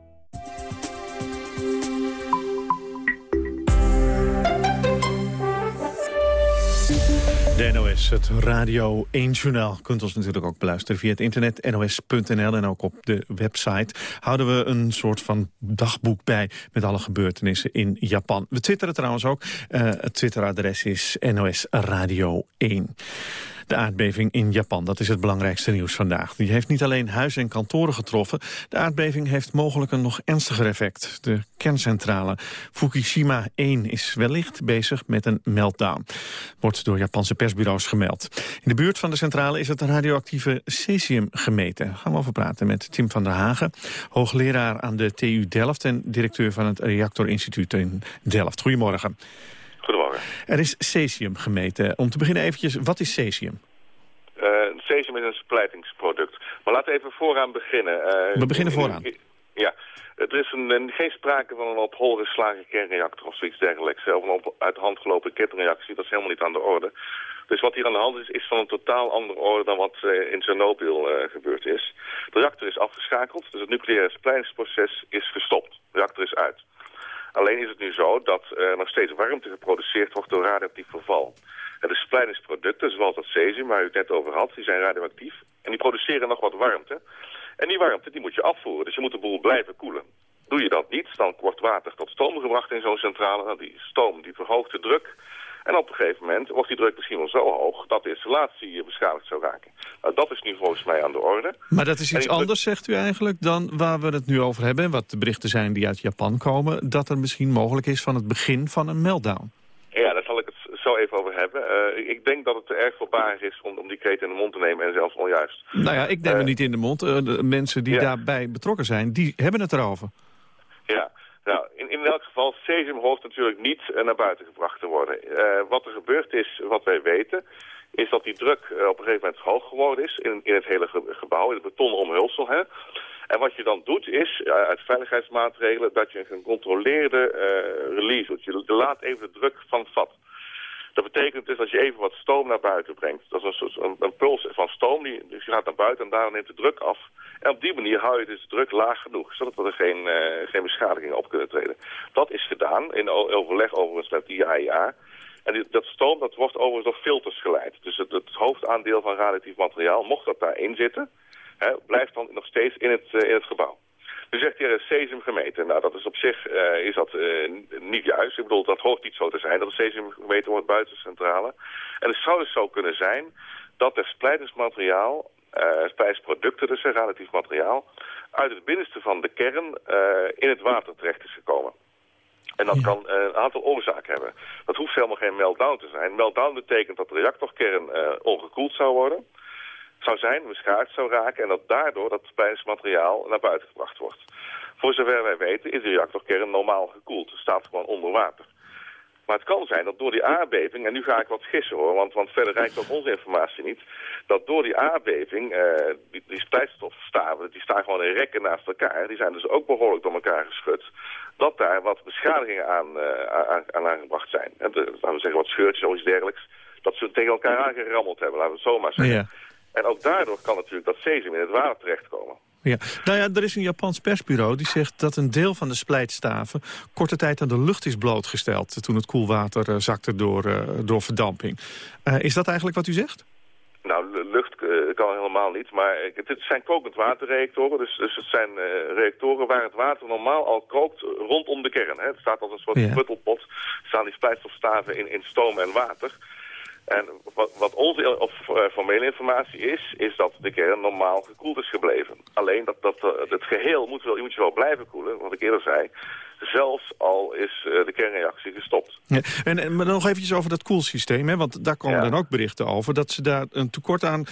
De NOS, het Radio 1 Journaal. Kunt ons natuurlijk ook beluisteren via het internet nos.nl en ook op de website. Houden we een soort van dagboek bij met alle gebeurtenissen in Japan. We twitteren trouwens ook. Uh, het Twitteradres is NOS Radio 1. De aardbeving in Japan, dat is het belangrijkste nieuws vandaag. Die heeft niet alleen huizen en kantoren getroffen. De aardbeving heeft mogelijk een nog ernstiger effect. De kerncentrale Fukushima 1 is wellicht bezig met een meltdown. Wordt door Japanse persbureaus gemeld. In de buurt van de centrale is het radioactieve cesium gemeten. Gaan we over praten met Tim van der Hagen, hoogleraar aan de TU Delft... en directeur van het Reactorinstituut in Delft. Goedemorgen. Goedemorgen. Er is cesium gemeten. Om te beginnen eventjes, wat is cesium? Uh, cesium is een splijtingsproduct. Maar laten we even vooraan beginnen. Uh, we beginnen vooraan. ja, er is een, geen sprake van een op hol geslagen kernreactor of zoiets dergelijks. Of een uit de hand gelopen kettingreactie, dat is helemaal niet aan de orde. Dus wat hier aan de hand is, is van een totaal andere orde dan wat uh, in Tsjernobyl uh, gebeurd is. De reactor is afgeschakeld, dus het nucleaire splijtingsproces is gestopt. De reactor is uit. Alleen is het nu zo dat er nog steeds warmte geproduceerd wordt door radioactief verval. De splijtingsproducten, zoals dat cesium waar u het net over had, die zijn radioactief. En die produceren nog wat warmte. En die warmte die moet je afvoeren, dus je moet de boel blijven koelen. Doe je dat niet, dan wordt water tot stoom gebracht in zo'n centrale. Nou, die stoom die verhoogt de druk. En op een gegeven moment wordt die druk misschien wel zo hoog... dat de installatie beschadigd zou raken. Nou, dat is nu volgens mij aan de orde. Maar dat is iets anders, zegt u eigenlijk, dan waar we het nu over hebben... wat de berichten zijn die uit Japan komen... dat er misschien mogelijk is van het begin van een meltdown. Ja, daar zal ik het zo even over hebben. Uh, ik denk dat het erg voorbarig is om, om die kreet in de mond te nemen en zelfs onjuist. Nou ja, ik neem uh, het niet in de mond. Uh, de mensen die ja. daarbij betrokken zijn, die hebben het erover. Ja, nou, in, in elk geval, cesium hoort natuurlijk niet uh, naar buiten gebracht te worden. Uh, wat er gebeurd is, wat wij weten, is dat die druk uh, op een gegeven moment hoog geworden is in, in het hele ge gebouw, in het betonnen omhulsel. Hè? En wat je dan doet is, uit veiligheidsmaatregelen, dat je een gecontroleerde release doet. Je laat even de druk van vat. Dat betekent dus dat je even wat stoom naar buiten brengt. Dat is een, soort, een, een puls van stoom, die, dus je gaat naar buiten en daar neemt de druk af. En op die manier hou je dus de druk laag genoeg, zodat er geen, uh, geen beschadigingen op kunnen treden. Dat is gedaan, in overleg overigens met IAEA. En dat stoom dat wordt overigens door filters geleid. Dus het, hoofdaandeel van radioactief materiaal, mocht dat daarin zitten, hè, blijft dan nog steeds in het, uh, in het gebouw. Nu zegt hij, er is cesium gemeten. Nou, dat is op zich uh, is dat uh, niet juist. Ik bedoel, dat hoort niet zo te zijn, dat er cesium gemeten wordt buiten de centrale. En het zou dus zo kunnen zijn dat er splijtingsmateriaal, uh, splijtsproducten, dus relatief materiaal, uit het binnenste van de kern in het water terecht is gekomen. En dat kan een aantal oorzaken hebben. Dat hoeft helemaal geen meltdown te zijn. Meltdown betekent dat de reactorkern ongekoeld zou worden zou zijn, beschadigd zou raken... en dat daardoor dat splijtingsmateriaal naar buiten gebracht wordt. Voor zover wij weten is de reactorkern normaal gekoeld. Het staat gewoon onder water. Maar het kan zijn dat door die aardbeving, en nu ga ik wat gissen hoor, want, want verder reikt ook onze informatie niet, dat door die aardbeving, uh, die, die splijtstofstaven, die staan gewoon in rekken naast elkaar, die zijn dus ook behoorlijk door elkaar geschud, dat daar wat beschadigingen aan, uh, aan, aan aangebracht zijn. Laten we zeggen wat scheurtjes of iets dergelijks, dat ze tegen elkaar aangerammeld hebben, laten we het zo maar zeggen. Ja. En ook daardoor kan natuurlijk dat cesium in het water terechtkomen. Ja. Nou ja, er is een Japans persbureau die zegt dat een deel van de splijtstaven... korte tijd aan de lucht is blootgesteld toen het koelwater uh, zakte door, uh, door verdamping. Uh, is dat eigenlijk wat u zegt? Nou, lucht kan helemaal niet, maar het zijn kokend waterreactoren. Dus, dus het zijn reactoren waar het water normaal al kookt rondom de kern. Hè. Het staat als een soort ja. puttelpot, staan die splijtstofstaven in, in stoom en water... En wat, wat onze of, uh, formele informatie is, is dat de kern normaal gekoeld is gebleven. Alleen dat, dat uh, het geheel moet, wel, je moet je wel blijven koelen, wat ik eerder zei. Zelfs al is uh, de kernreactie gestopt. Ja, en, en maar nog eventjes over dat koelsysteem, hè, want daar komen ja. dan ook berichten over... dat ze daar een tekort aan,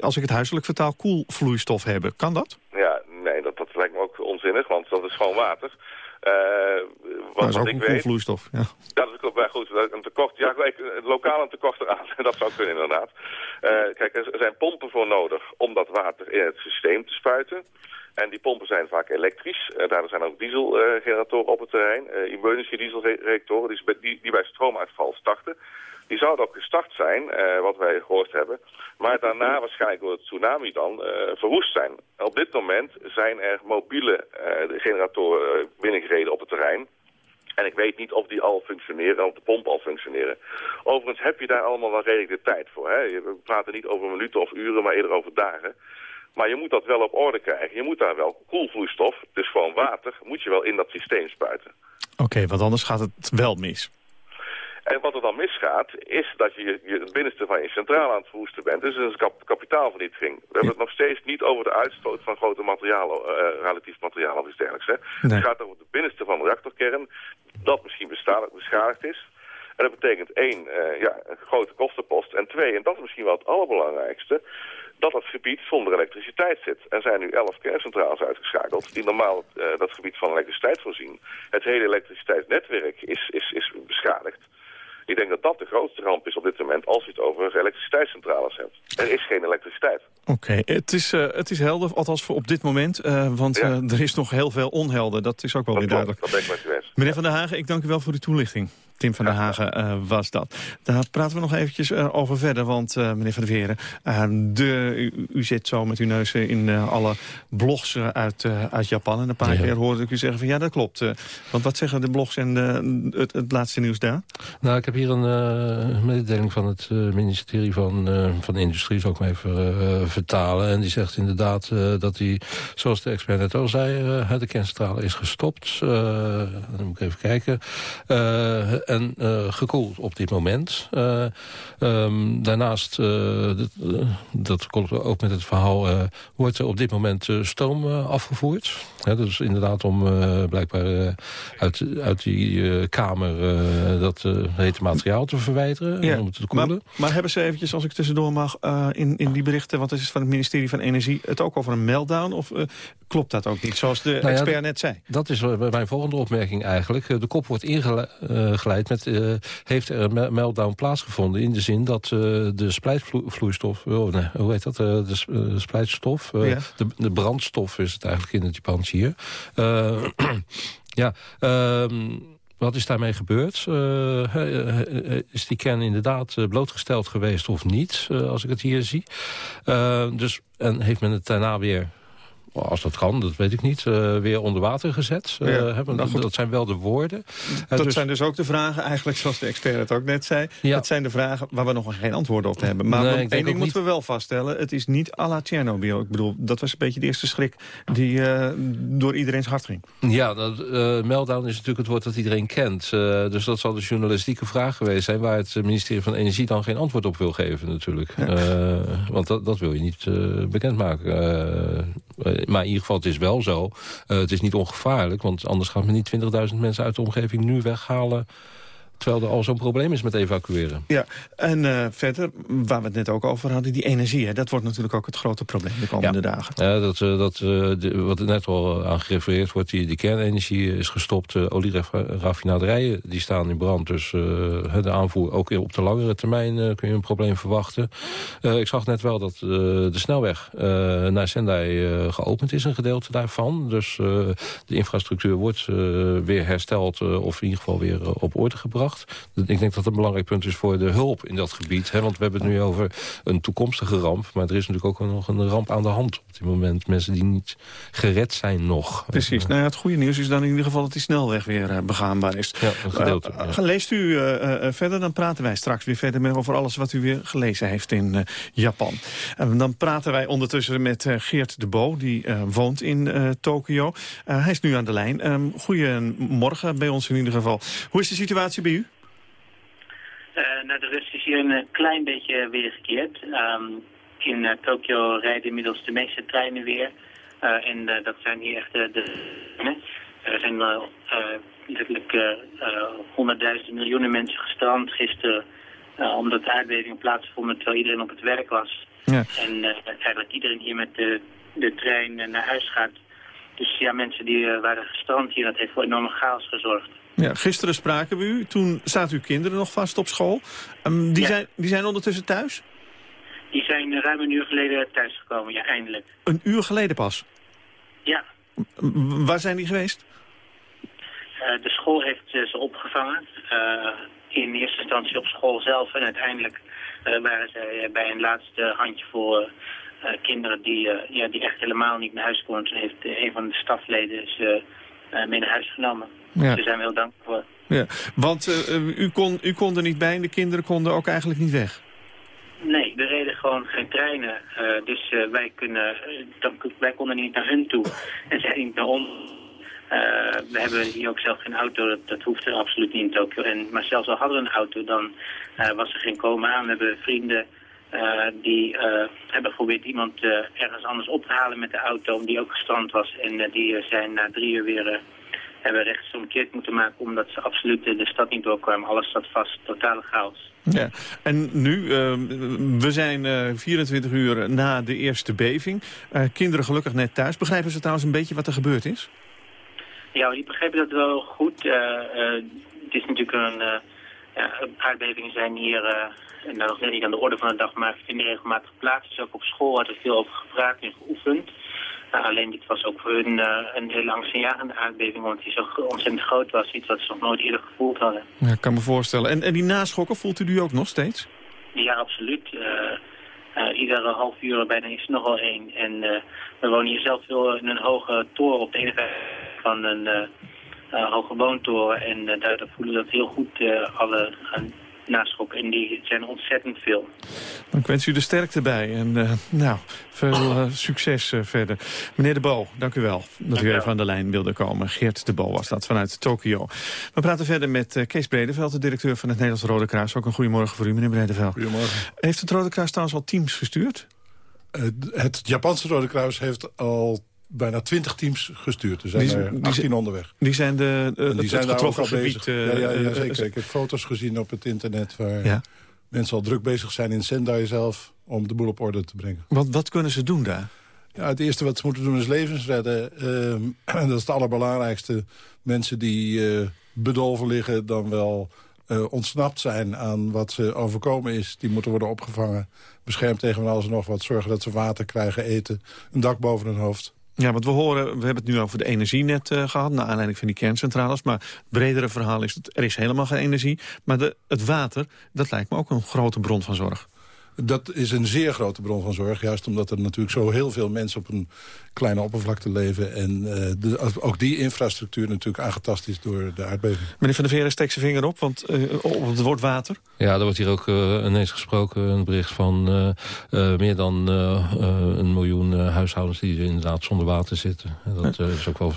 als ik het huiselijk vertaal, koelvloeistof hebben. Kan dat? Ja, nee, dat, dat lijkt me ook onzinnig, want dat is gewoon water. Wat, dat is ook een vloeistof, ja. Dat is ook wel goed. Een tekort, ja, lokaal een tekort eraan. dat zou kunnen inderdaad. Uh, kijk, er zijn pompen voor nodig om dat water in het systeem te spuiten. En die pompen zijn vaak elektrisch. Uh, daardoor zijn ook dieselgeneratoren op het terrein. Uh, dieselreactoren die, die, die bij stroomuitval starten. Die zouden ook gestart zijn, uh, wat wij gehoord hebben. Maar daarna waarschijnlijk door het tsunami dan uh, verwoest zijn. Op dit moment zijn er mobiele uh, generatoren binnengereden op het terrein. En ik weet niet of die al functioneren, of de pomp al functioneren. Overigens heb je daar allemaal wel redelijk de tijd voor. Hè? We praten niet over minuten of uren, maar eerder over dagen. Maar je moet dat wel op orde krijgen. Je moet daar wel koelvloeistof, dus gewoon water, moet je wel in dat systeem spuiten. Oké, want anders gaat het wel mis. En wat er dan misgaat, is dat je, je het binnenste van je centrale aan het verwoesten bent. Dus het is een kap kapitaalvernietiging. We hebben het nog steeds niet over de uitstoot van grote materialen, uh, relatief materiaal of iets dergelijks. Hè. Nee. Het gaat over het binnenste van de reactorkern, dat misschien beschadigd is. En dat betekent één, uh, ja, een grote kostenpost. En twee, en dat is misschien wel het allerbelangrijkste, dat het gebied zonder elektriciteit zit. Er zijn nu elf kerncentrales uitgeschakeld die normaal uh, dat gebied van elektriciteit voorzien. Het hele elektriciteitsnetwerk is, is, is beschadigd. Ik denk dat dat de grootste ramp is op dit moment als je het over elektriciteitscentrales hebt. Er is geen elektriciteit. Oké, okay. het, is, uh, het is helder, althans voor op dit moment. Uh, want ja. uh, er is nog heel veel onhelder. Dat is ook wel dat weer duidelijk. Dat ben ik met u eens. Meneer Van der Hagen, ik dank u wel voor uw toelichting. Tim van der Hagen uh, was dat. Daar praten we nog eventjes uh, over verder, want uh, meneer Van der Veren... de, u, u, zit zo met uw neus in alle blogs uit, uit Japan. En een paar ja. keer hoorde ik u zeggen van ja, dat klopt. want wat zeggen de blogs en het, het, laatste nieuws daar? Nou, ik heb hier een mededeling van het ministerie van, van Industrie... zal ik maar even vertalen. En die zegt inderdaad dat die, zoals de expert net al zei... de kerncentrale is gestopt. dan moet ik even kijken en uh, gekoeld op dit moment. Uh, um, daarnaast, uh, dat, dat komt ook met het verhaal... wordt er op dit moment stoom afgevoerd. He, dus inderdaad om blijkbaar uit, uit die kamer dat hete materiaal te verwijderen. Ja, om het te koelen. Maar, maar, hebben ze eventjes, als ik tussendoor mag, in, in die berichten... want het is van het ministerie van Energie het ook over een meltdown? Of klopt dat ook niet, zoals de nou ja, expert net zei? Dat is mijn volgende opmerking eigenlijk. De kop wordt ingeleid met... Uh, heeft er een meltdown plaatsgevonden in de zin dat uh, de splijtvloeistof... Oh, nee, hoe heet dat? De, splijtstof, ja. de, de, brandstof is het eigenlijk in het Japans hier. ja, ehm, wat is daarmee gebeurd? Uh, is die kern inderdaad blootgesteld geweest of niet, als ik het hier zie? dus, en heeft men het daarna weer als dat kan, dat weet ik niet, uh, weer onder water gezet. Uh, ja, hebben, nou dat zijn wel de woorden. Dat dus, zijn dus ook de vragen, eigenlijk zoals de expert het ook net zei. Ja. Dat zijn de vragen waar we nog geen antwoorden op hebben. Maar nee, één ding moeten we wel vaststellen. Het is niet à la. Ik bedoel, dat was een beetje de eerste schrik die door iedereen's hart ging. Ja, dat, meltdown is natuurlijk het woord dat iedereen kent. dus dat zal de journalistieke vraag geweest zijn... waar het ministerie van Energie dan geen antwoord op wil geven natuurlijk. Ja. want dat, dat wil je niet bekendmaken maar in ieder geval, het is wel zo. Uh, het is niet ongevaarlijk, want anders gaat men niet 20.000 mensen uit de omgeving nu weghalen Terwijl er al zo'n probleem is met evacueren. Ja, en uh, verder, waar we het net ook over hadden, die energie. Hè, dat wordt natuurlijk ook het grote probleem de komende ja. dagen. Ja, dat, uh, dat, uh, de, wat net al aan gerefereerd wordt, die, die kernenergie is gestopt. Olieraffinaderijen die staan in brand. Dus de aanvoer, ook op de langere termijn kun je een probleem verwachten. ik zag net wel dat de snelweg naar Sendai geopend is, een gedeelte daarvan. Dus de infrastructuur wordt weer hersteld of in ieder geval weer op orde gebracht. Ik denk dat dat een belangrijk punt is voor de hulp in dat gebied. Hè? Want we hebben het nu over een toekomstige ramp. Maar er is natuurlijk ook nog een ramp aan de hand op dit moment. Mensen die niet gered zijn nog. Precies. Nou ja, het goede nieuws is dan in ieder geval dat die snelweg weer uh, begaanbaar is. Ja, een gedeelte. Uh, ja. Leest u uh, verder, dan praten wij straks weer verder met over alles wat u weer gelezen heeft in Japan. En dan praten wij ondertussen met Geert de Bo, die woont in Tokio. hij is nu aan de lijn. Um, goedemorgen bij ons in ieder geval. Hoe is de situatie bij u? Uh, nou, de rust is hier een klein beetje weergekeerd. Um, in uh, Tokio rijden inmiddels de meeste treinen weer. Uh, en dat zijn hier echt de... Er zijn letterlijk honderdduizenden miljoenen mensen gestrand gisteren... omdat de aardbevingen plaatsvonden terwijl iedereen op het werk was. Ja. En eigenlijk iedereen hier met de, de trein naar huis gaat. Dus ja, mensen die waren gestrand hier, dat heeft voor enorme chaos gezorgd. Ja, gisteren spraken we u. Toen zaten uw kinderen nog vast op school. Um, die, ja. zijn, die zijn ondertussen thuis? Die zijn ruim een uur geleden thuisgekomen, ja, eindelijk. Een uur geleden pas? Ja. Waar zijn die geweest? Eh, de school heeft eh, ze opgevangen. Eh, in eerste instantie op school zelf. En uiteindelijk waren zij bij een laatste handjevol eh, eh, kinderen die, ja, die echt helemaal niet naar huis konden. Toen heeft een van de stafleden ze mee naar huis genomen. Ja. Dus daar zijn we heel dankbaar voor. Ja, want eh, eh, u, kon, u kon er niet bij en de kinderen konden ook eigenlijk niet weg. Nee, er reden gewoon geen treinen. eh, dus wij, kunnen, dan, wij konden niet naar hun toe. En zij niet naar ons. We hebben hier ook zelf geen auto, dat, dat hoeft er absoluut niet in Tokio. En, maar zelfs al hadden we een auto, dan was er geen komen aan. We hebben vrienden die hebben geprobeerd iemand ergens anders op te halen met de auto, die ook gestrand was. En die zijn na drie uur weer... eh, hebben rechtsomkeerd moeten maken omdat ze absoluut de, de stad niet doorkwamen. Alles zat vast, totale chaos. Ja. En nu, eh, we zijn eh, 24 uur na de eerste beving. Eh, kinderen gelukkig net thuis. Begrijpen ze trouwens een beetje wat er gebeurd is? Ja, die begrepen dat wel goed. Eh, eh, het is natuurlijk een... eh, ja, aardbevingen zijn hier eh, is net niet aan de orde van de dag, maar vinden regelmatig plaats. Dus ook op school had er veel over gepraat en geoefend. Alleen dit was ook voor hun uh, een hele angstaanjagende aardbeving, omdat die zo ontzettend groot was. Iets wat ze nog nooit eerder gevoeld hadden. Ja, ik kan me voorstellen. En, en die naschokken, voelt u die ook nog steeds? Ja, absoluut. Uh, iedere half uur bijna is er nog wel één. En we wonen hier zelf veel in een hoge toren op de ene kant van een hoge woontoren. En daar voelen we dat heel goed, alle naschokken. En die zijn ontzettend veel. Dan ik wens u de sterkte bij. En uh, nou, veel uh, succes uh, verder. Meneer De Bo, dank u wel dat dank u even aan de lijn wilde komen. Geert De Bo was dat vanuit Tokio. We praten verder met Kees Bredeveld, de directeur van het Nederlands Rode Kruis. Ook een goedemorgen voor u, meneer Bredeveld. Goedemorgen. Heeft het Rode Kruis trouwens al teams gestuurd? het Japanse Rode Kruis heeft al bijna 20 teams gestuurd. Er zijn die, er 18 die, onderweg. Die zijn, de, uh, die het, zijn het getroffen gebied... Uh, ja, ja, ja, zeker. Ik heb foto's gezien op het internet... waar ja. mensen al druk bezig zijn in Sendai zelf... om de boel op orde te brengen. Wat, wat kunnen ze doen daar? Ja, het eerste wat ze moeten doen is levens redden. Uh, dat is het allerbelangrijkste. Mensen die uh, bedolven liggen dan wel uh, ontsnapt zijn aan wat ze overkomen is... die moeten worden opgevangen, beschermd tegen van alles en nog wat... zorgen dat ze water krijgen, eten, een dak boven hun hoofd. Ja, want we horen, we hebben het nu over de energie net uh, gehad... naar aanleiding van die kerncentrales. Maar het bredere verhaal is dat er is helemaal geen energie. Maar de, het water, dat lijkt me ook een grote bron van zorg. Dat is een zeer grote bron van zorg. Juist omdat er natuurlijk zo heel veel mensen op een kleine oppervlakte leven. En uh, de, ook die infrastructuur natuurlijk aangetast is door de aardbeving. Meneer Van der Veren, steekt zijn vinger op, want uh, op het woord water. Ja, er wordt hier ook uh, ineens gesproken. Een bericht van meer dan een miljoen huishoudens die inderdaad zonder water zitten. En dat is ook wel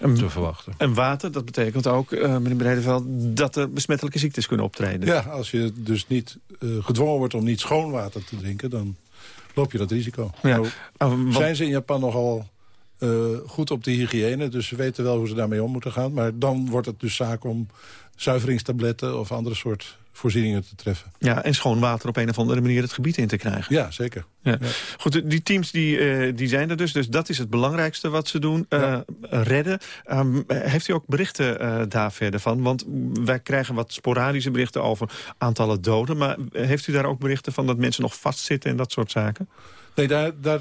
en, te verwachten. En water, dat betekent ook, uh, meneer Bredeveld... dat er besmettelijke ziektes kunnen optreden. Ja, als je dus niet uh, gedwongen wordt om niet schoon water te drinken... dan loop je dat risico. Ja. Nou, zijn ze in Japan nogal uh, goed op de hygiëne... dus ze weten wel hoe ze daarmee om moeten gaan. Maar dan wordt het dus zaak om zuiveringstabletten... of andere soort voorzieningen te treffen. Ja, en schoon water op een of andere manier het gebied in te krijgen. Ja, zeker. Ja. Ja. Goed, die teams die, uh, die zijn er dus. Dus dat is het belangrijkste wat ze doen. Uh, ja. Redden. Um, heeft u ook berichten uh, daar verder van? Want wij krijgen wat sporadische berichten over aantallen doden. Maar heeft u daar ook berichten van dat mensen nog vastzitten en dat soort zaken? Nee, daar, daar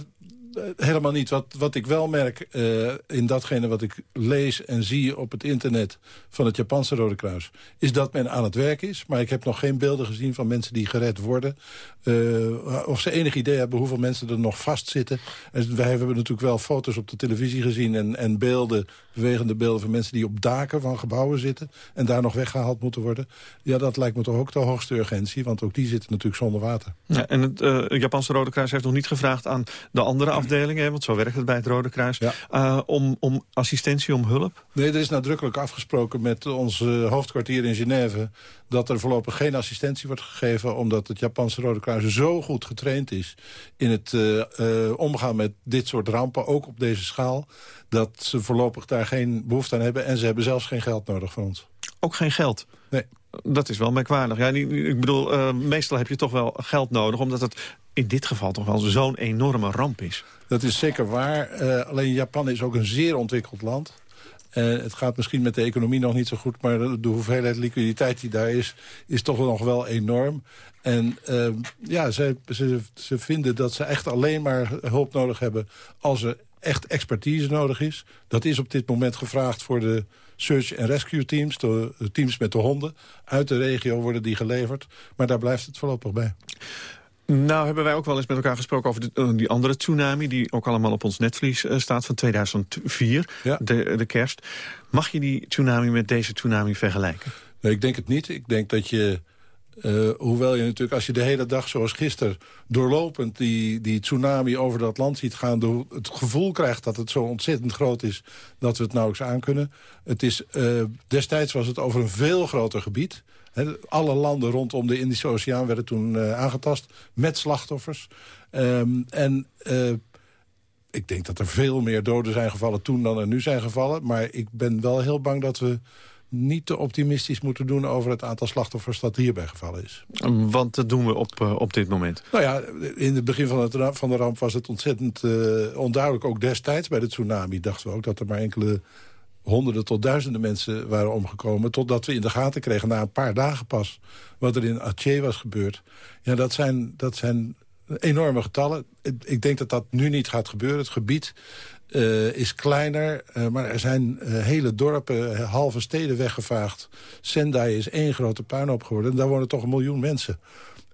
helemaal niet. Wat, wat ik wel merk uh, in datgene wat ik lees en zie op het internet... van het Japanse Rode Kruis, is dat men aan het werk is. Maar ik heb nog geen beelden gezien van mensen die gered worden. Uh, of ze enig idee hebben hoeveel mensen er nog vastzitten. En wij hebben natuurlijk wel foto's op de televisie gezien... en, en beelden, bewegende beelden van mensen die op daken van gebouwen zitten... en daar nog weggehaald moeten worden. Ja, dat lijkt me toch ook de hoogste urgentie... want ook die zitten natuurlijk zonder water. Ja, en het uh, Japanse Rode Kruis heeft nog niet gevraagd aan de andere afdelingen... want zo werkt het bij het Rode Kruis, ja. uh, om, om assistentie, om hulp? Nee, er is nadrukkelijk afgesproken met ons uh, hoofdkwartier in Genève... dat er voorlopig geen assistentie wordt gegeven... omdat het Japanse Rode Kruis zo goed getraind is... in het uh, omgaan met dit soort rampen, ook op deze schaal... dat ze voorlopig daar geen behoefte aan hebben... en ze hebben zelfs geen geld nodig van ons. Ook geen geld? Nee. Dat is wel merkwaardig. Ja, ik bedoel, uh, meestal heb je toch wel geld nodig... omdat het in dit geval toch wel zo'n enorme ramp is. Dat is zeker waar. Uh, alleen Japan is ook een zeer ontwikkeld land. Uh, het gaat misschien met de economie nog niet zo goed... maar de, hoeveelheid liquiditeit die daar is, is toch nog wel enorm. En ja, ze, ze vinden dat ze echt alleen maar hulp nodig hebben... als er echt expertise nodig is. Dat is op dit moment gevraagd voor de search- en rescue teams. De, de teams met de honden. Uit de regio worden die geleverd. Maar daar blijft het voorlopig bij. Nou hebben wij ook wel eens met elkaar gesproken over de, eh, die andere tsunami... die ook allemaal op ons netvlies uh, staat van 2004, de, de kerst. Mag je die tsunami met deze tsunami vergelijken? Nee, ik denk het niet. Ik denk dat je... Uh, hoewel je natuurlijk, als je de hele dag zoals gisteren... doorlopend die, die tsunami over dat land ziet gaan... Het gevoel krijgt dat het zo ontzettend groot is... dat we het nauwelijks aankunnen. Het is, uh, destijds was het over een veel groter gebied alle landen rondom de Indische Oceaan werden toen uh, aangetast met slachtoffers. Um, en ik denk dat er veel meer doden zijn gevallen toen dan er nu zijn gevallen. Maar ik ben wel heel bang dat we niet te optimistisch moeten doen over het aantal slachtoffers dat hierbij gevallen is. Want dat doen we op, uh, op dit moment. Nou ja, in het begin van, het, van de ramp was het ontzettend uh, onduidelijk. Ook destijds bij de tsunami dachten we ook dat er maar enkele honderden tot duizenden mensen waren omgekomen... totdat we in de gaten kregen, na een paar dagen pas... wat er in Aceh was gebeurd. Ja, dat zijn, dat zijn enorme getallen. Ik denk dat dat nu niet gaat gebeuren. Het gebied uh, is kleiner, uh, maar er zijn uh, hele dorpen, halve steden weggevaagd. Sendai is één grote puinhoop geworden en daar wonen toch een miljoen mensen.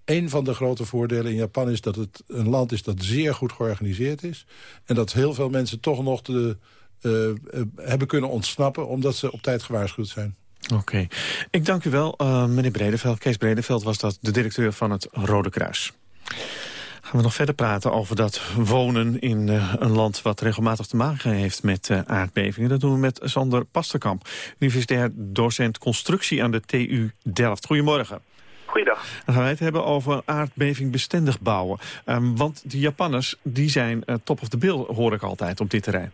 Een van de grote voordelen in Japan is dat het een land is dat zeer goed georganiseerd is. En dat heel veel mensen toch nog de hebben kunnen ontsnappen... omdat ze op tijd gewaarschuwd zijn. Oké. Ik dank u wel, meneer Bredeveld. Kees Bredeveld was dat de directeur van het Rode Kruis. Gaan we nog verder praten over dat wonen in uh, een land... wat regelmatig te maken heeft met uh, aardbevingen. Dat doen we met Sander Pasterkamp, universitair docent constructie aan de TU Delft. Goedemorgen. Goeiedag. Dan gaan wij het hebben over aardbeving bestendig bouwen. Um, want de Japanners die zijn uh, top of the bill, hoor ik altijd, op dit terrein.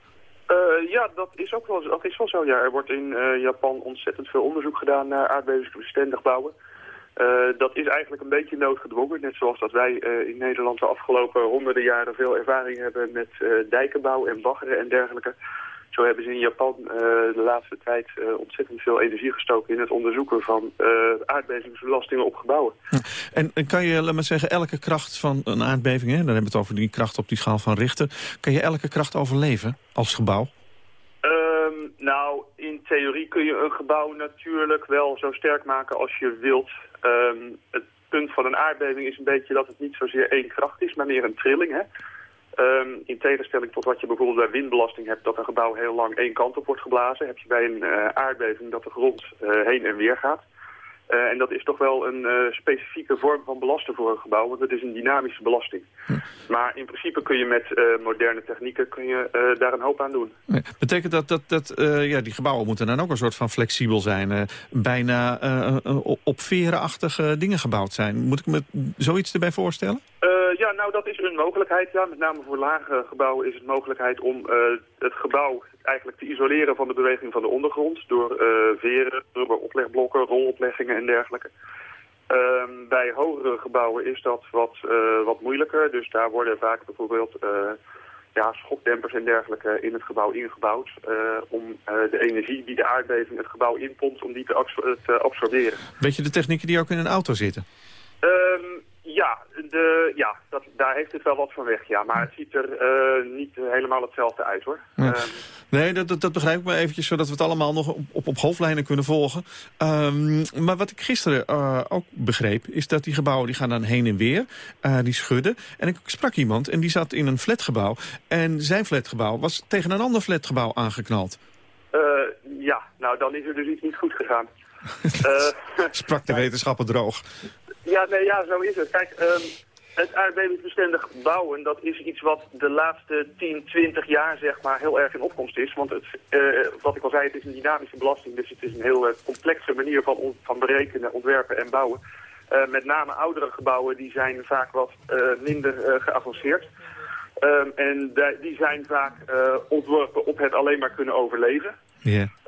Ja, dat is ook wel, dat is wel zo. Ja, er wordt in Japan ontzettend veel onderzoek gedaan naar aardbevingsbestendig bouwen. Uh, dat is eigenlijk een beetje noodgedwongen. Net zoals dat wij in Nederland de afgelopen honderden jaren veel ervaring hebben met dijkenbouw en baggeren en dergelijke. Zo hebben ze in Japan de laatste tijd ontzettend veel energie gestoken in het onderzoeken van aardbevingsbelastingen op gebouwen. En, en, kan je, laat maar zeggen, elke kracht van een aardbeving, hè, dan hebben we het over die kracht op die schaal van Richter, kan je elke kracht overleven als gebouw? Nou, in theorie kun je een gebouw natuurlijk wel zo sterk maken als je wilt. Um, het punt van een aardbeving is een beetje dat het niet zozeer één kracht is, maar meer een trilling. Hè? Um, in tegenstelling tot wat je bijvoorbeeld bij windbelasting hebt, dat een gebouw heel lang één kant op wordt geblazen, heb je bij een uh, aardbeving dat de grond uh, heen en weer gaat. Uh, en dat is toch wel een uh, specifieke vorm van belasten voor een gebouw, want het is een dynamische belasting. Hm. Maar in principe kun je met uh, moderne technieken kun je, daar een hoop aan doen. Betekent dat dat, dat ja, die gebouwen moeten dan ook een soort van flexibel zijn? bijna op verenachtige dingen gebouwd zijn. Moet ik me zoiets erbij voorstellen? ja, nou dat is een mogelijkheid. Ja. Met name voor lage gebouwen is het mogelijkheid om het gebouw eigenlijk te isoleren van de beweging van de ondergrond... door uh, veren, rubberoplegblokken, rolopleggingen en dergelijke. Um, bij hogere gebouwen is dat wat, uh, wat moeilijker. Dus daar worden vaak bijvoorbeeld uh, ja, schokdempers en dergelijke in het gebouw ingebouwd... om de energie die de aardbeving het gebouw inpompt, om die te, te absorberen. Weet je de technieken die ook in een auto zitten? Um, ja, de, ja dat, daar heeft het wel wat van weg, ja. Maar het ziet er uh, niet helemaal hetzelfde uit, hoor. Ja. Um, nee, dat, dat, dat, begrijp ik maar eventjes, zodat we het allemaal nog op, op, op hoofdlijnen kunnen volgen. Um, maar wat ik gisteren uh, ook begreep, is dat die gebouwen die gaan dan heen en weer. Uh, die schudden. En ik sprak iemand en die zat in een flatgebouw. En zijn flatgebouw was tegen een ander flatgebouw aangeknald. ja, nou dan is er dus iets niet goed gegaan. sprak de wetenschapper droog. Ja, nee, ja, zo is het. Kijk, um, het aardbevingsbestendig bouwen, dat is iets wat de laatste 10, 20 jaar zeg maar heel erg in opkomst is. Want het, uh, wat ik al zei, het is een dynamische belasting, dus het is een heel uh, complexe manier van, van berekenen, ontwerpen en bouwen. Uh, met name oudere gebouwen, die zijn vaak wat minder geavanceerd. Um, en die zijn vaak ontworpen op het alleen maar kunnen overleven.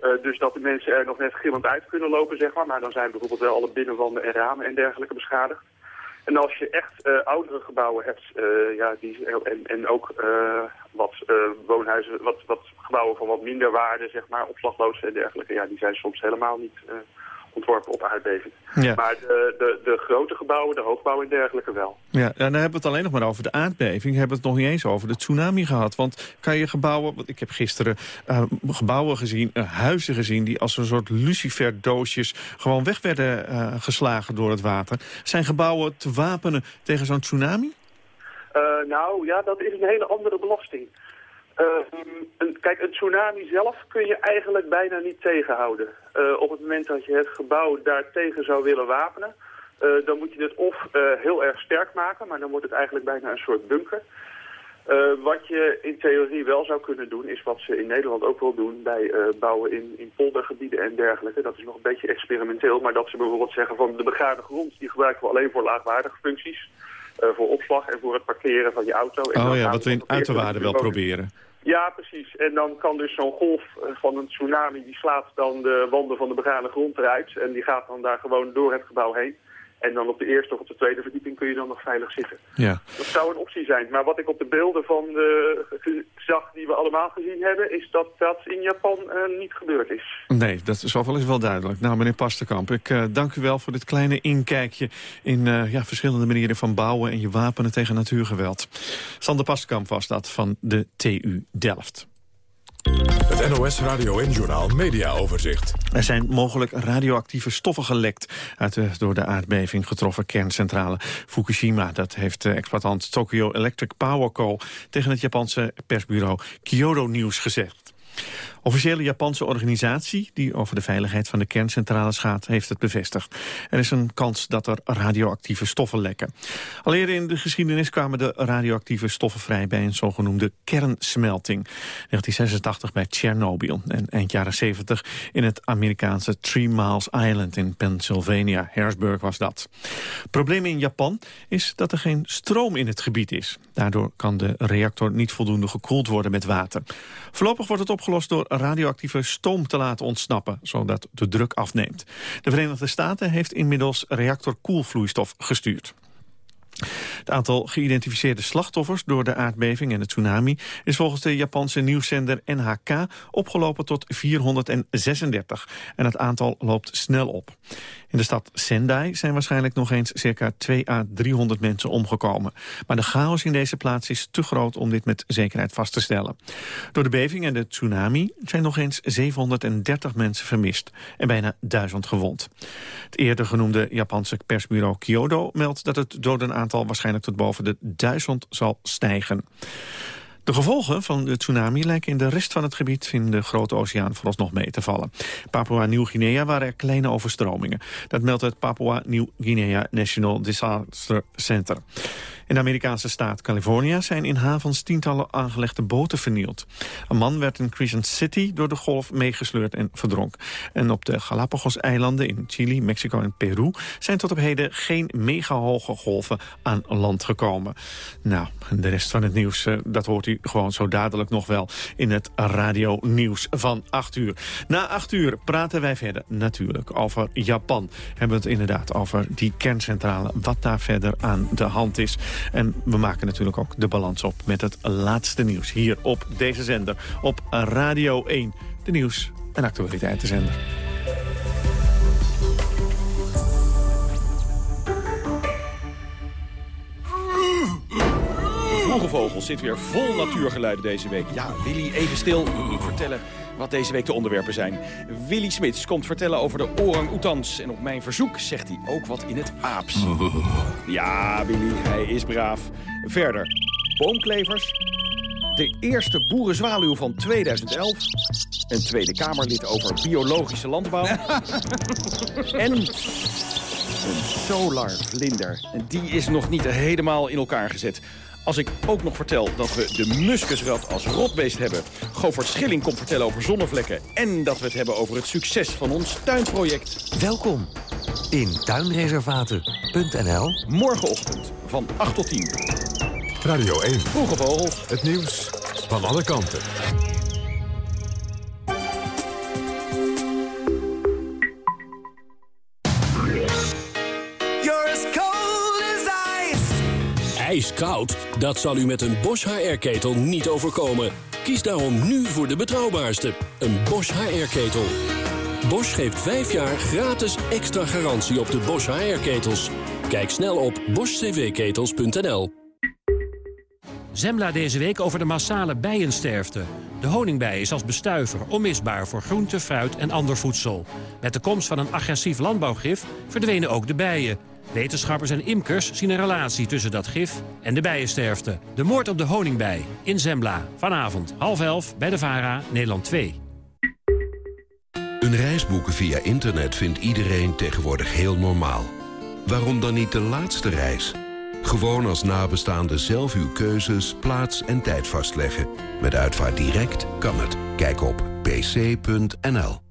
Uh, dus dat de mensen er nog net gillend uit kunnen lopen, zeg maar. Maar dan zijn bijvoorbeeld wel alle binnenwanden en ramen en dergelijke beschadigd. En als je echt uh, oudere gebouwen hebt, uh, ja, die, en, en ook wat woonhuizen, wat, wat gebouwen van wat minder waarde, zeg maar, opslagloos en dergelijke, ja, die zijn soms helemaal niet ontworpen op aardbeving. Ja. Maar de, de, de grote gebouwen, de hoogbouw en dergelijke wel. Ja, en dan hebben we het alleen nog maar over de aardbeving. We hebben het nog niet eens over de tsunami gehad. Want kan je gebouwen... Want ik heb gisteren uh, gebouwen gezien, uh, huizen gezien... die als een soort luciferdoosjes gewoon weg werden uh, geslagen door het water. Zijn gebouwen te wapenen tegen zo'n tsunami? nou ja, dat is een hele andere belasting. Uh, een, kijk, een tsunami zelf kun je eigenlijk bijna niet tegenhouden. Uh, op het moment dat je het gebouw daartegen zou willen wapenen... Uh, dan moet je het of heel erg sterk maken, maar dan wordt het eigenlijk bijna een soort bunker. wat je in theorie wel zou kunnen doen, is wat ze in Nederland ook wel doen... bij bouwen in, in poldergebieden en dergelijke. Dat is nog een beetje experimenteel, maar dat ze bijvoorbeeld zeggen van... de begaarde grond, die gebruiken we alleen voor laagwaardige functies... voor opslag en voor het parkeren van je auto. En oh ja, wat we in uiterwaarden wel proberen. Ja, precies. En dan kan dus zo'n golf van een tsunami, die slaat dan de wanden van de begane grond eruit. En die gaat dan daar gewoon door het gebouw heen. En dan op de eerste of op de tweede verdieping kun je dan nog veilig zitten. Ja. Dat zou een optie zijn. Maar wat ik op de beelden van de, zag die we allemaal gezien hebben... is dat dat in Japan uh, niet gebeurd is. Nee, dat is wel eens wel duidelijk. Nou, meneer Pasterkamp, ik uh, dank u wel voor dit kleine inkijkje... in uh, ja, verschillende manieren van bouwen en je wapenen tegen natuurgeweld. Sander Pasterkamp was dat van de TU Delft. Het NOS Radio en Journal Media Overzicht. Er zijn mogelijk radioactieve stoffen gelekt uit de door de aardbeving getroffen kerncentrale Fukushima. Dat heeft de exploitant Tokyo Electric Power Co. tegen het Japanse persbureau Kyodo News gezegd. Officiële Japanse organisatie die over de veiligheid van de kerncentrales gaat, heeft het bevestigd. Er is een kans dat er radioactieve stoffen lekken. Al eerder in de geschiedenis kwamen de radioactieve stoffen vrij bij een zogenoemde kernsmelting. 1986 bij Tsjernobyl en eind jaren 70 in het Amerikaanse Three Miles Island in Pennsylvania. Harrisburg was dat. Probleem in Japan is dat er geen stroom in het gebied is. Daardoor kan de reactor niet voldoende gekoeld worden met water. Voorlopig wordt het opgelost door radioactieve stoom te laten ontsnappen, zodat de druk afneemt. De Verenigde Staten heeft inmiddels reactorkoelvloeistof gestuurd. Het aantal geïdentificeerde slachtoffers door de aardbeving en de tsunami is volgens de Japanse nieuwszender NHK opgelopen tot 436 en het aantal loopt snel op. In de stad Sendai zijn waarschijnlijk nog eens circa 2 à 300 mensen omgekomen. Maar de chaos in deze plaats is te groot om dit met zekerheid vast te stellen. Door de beving en de tsunami zijn nog eens 730 mensen vermist en bijna 1000 gewond. Het eerder genoemde Japanse persbureau Kyodo meldt dat het dodenaantal waarschijnlijk tot boven de 1000 zal stijgen. De gevolgen van de tsunami lijken in de rest van het gebied in de Grote Oceaan vooralsnog mee te vallen. Papua Nieuw-Guinea waren er kleine overstromingen. Dat meldt het Papua Nieuw-Guinea National Disaster Center. In de Amerikaanse staat California zijn in havens tientallen aangelegde boten vernield. Een man werd in Crescent City door de golf meegesleurd en verdronk. En op de Galapagos-eilanden in Chili, Mexico en Peru... zijn tot op heden geen megahoge golven aan land gekomen. Nou, de rest van het nieuws, dat hoort u gewoon zo dadelijk nog wel... in het radio-nieuws van 8 uur. Na 8 uur praten wij verder natuurlijk over Japan. Hebben we het inderdaad over die kerncentrale, wat daar verder aan de hand is... En we maken natuurlijk ook de balans op met het laatste nieuws hier op deze zender. Op Radio 1, de nieuws- en actualiteitenzender. Vroege Vogels zit weer vol natuurgeluiden deze week. Ja, Willy, even stil. Vertellen wat deze week de onderwerpen zijn. Willy Smits komt vertellen over de orang-oetans. En op mijn verzoek zegt hij ook wat in het aaps. Ja, Willy, hij is braaf. Verder, boomklevers. De eerste boerenzwaluw van 2011. Een Tweede Kamerlid over biologische landbouw. en een solarvlinder. En die is nog niet helemaal in elkaar gezet. Als ik ook nog vertel dat we de muskusrat als rotbeest hebben... Govert Schilling komt vertellen over zonnevlekken... en dat we het hebben over het succes van ons tuinproject. Welkom in tuinreservaten.nl. Morgenochtend van 8 tot 10. Radio 1. Vroege Vogels. Het nieuws van alle kanten. IJskoud? Dat zal u met een Bosch HR-ketel niet overkomen. Kies daarom nu voor de betrouwbaarste, een Bosch HR-ketel. Bosch geeft 5 jaar gratis extra garantie op de Bosch HR-ketels. Kijk snel op boschcvketels.nl. Zembla deze week over de massale bijensterfte. De honingbij is als bestuiver onmisbaar voor groente, fruit en ander voedsel. Met de komst van een agressief landbouwgif verdwenen ook de bijen. Wetenschappers en imkers zien een relatie tussen dat gif en de bijensterfte. De moord op de honingbij in Zembla. Vanavond half elf bij de VARA, Nederland 2. Een reis boeken via internet vindt iedereen tegenwoordig heel normaal. Waarom dan niet de laatste reis? Gewoon als nabestaande zelf uw keuzes, plaats en tijd vastleggen. Met Uitvaart Direct kan het. Kijk op pc.nl.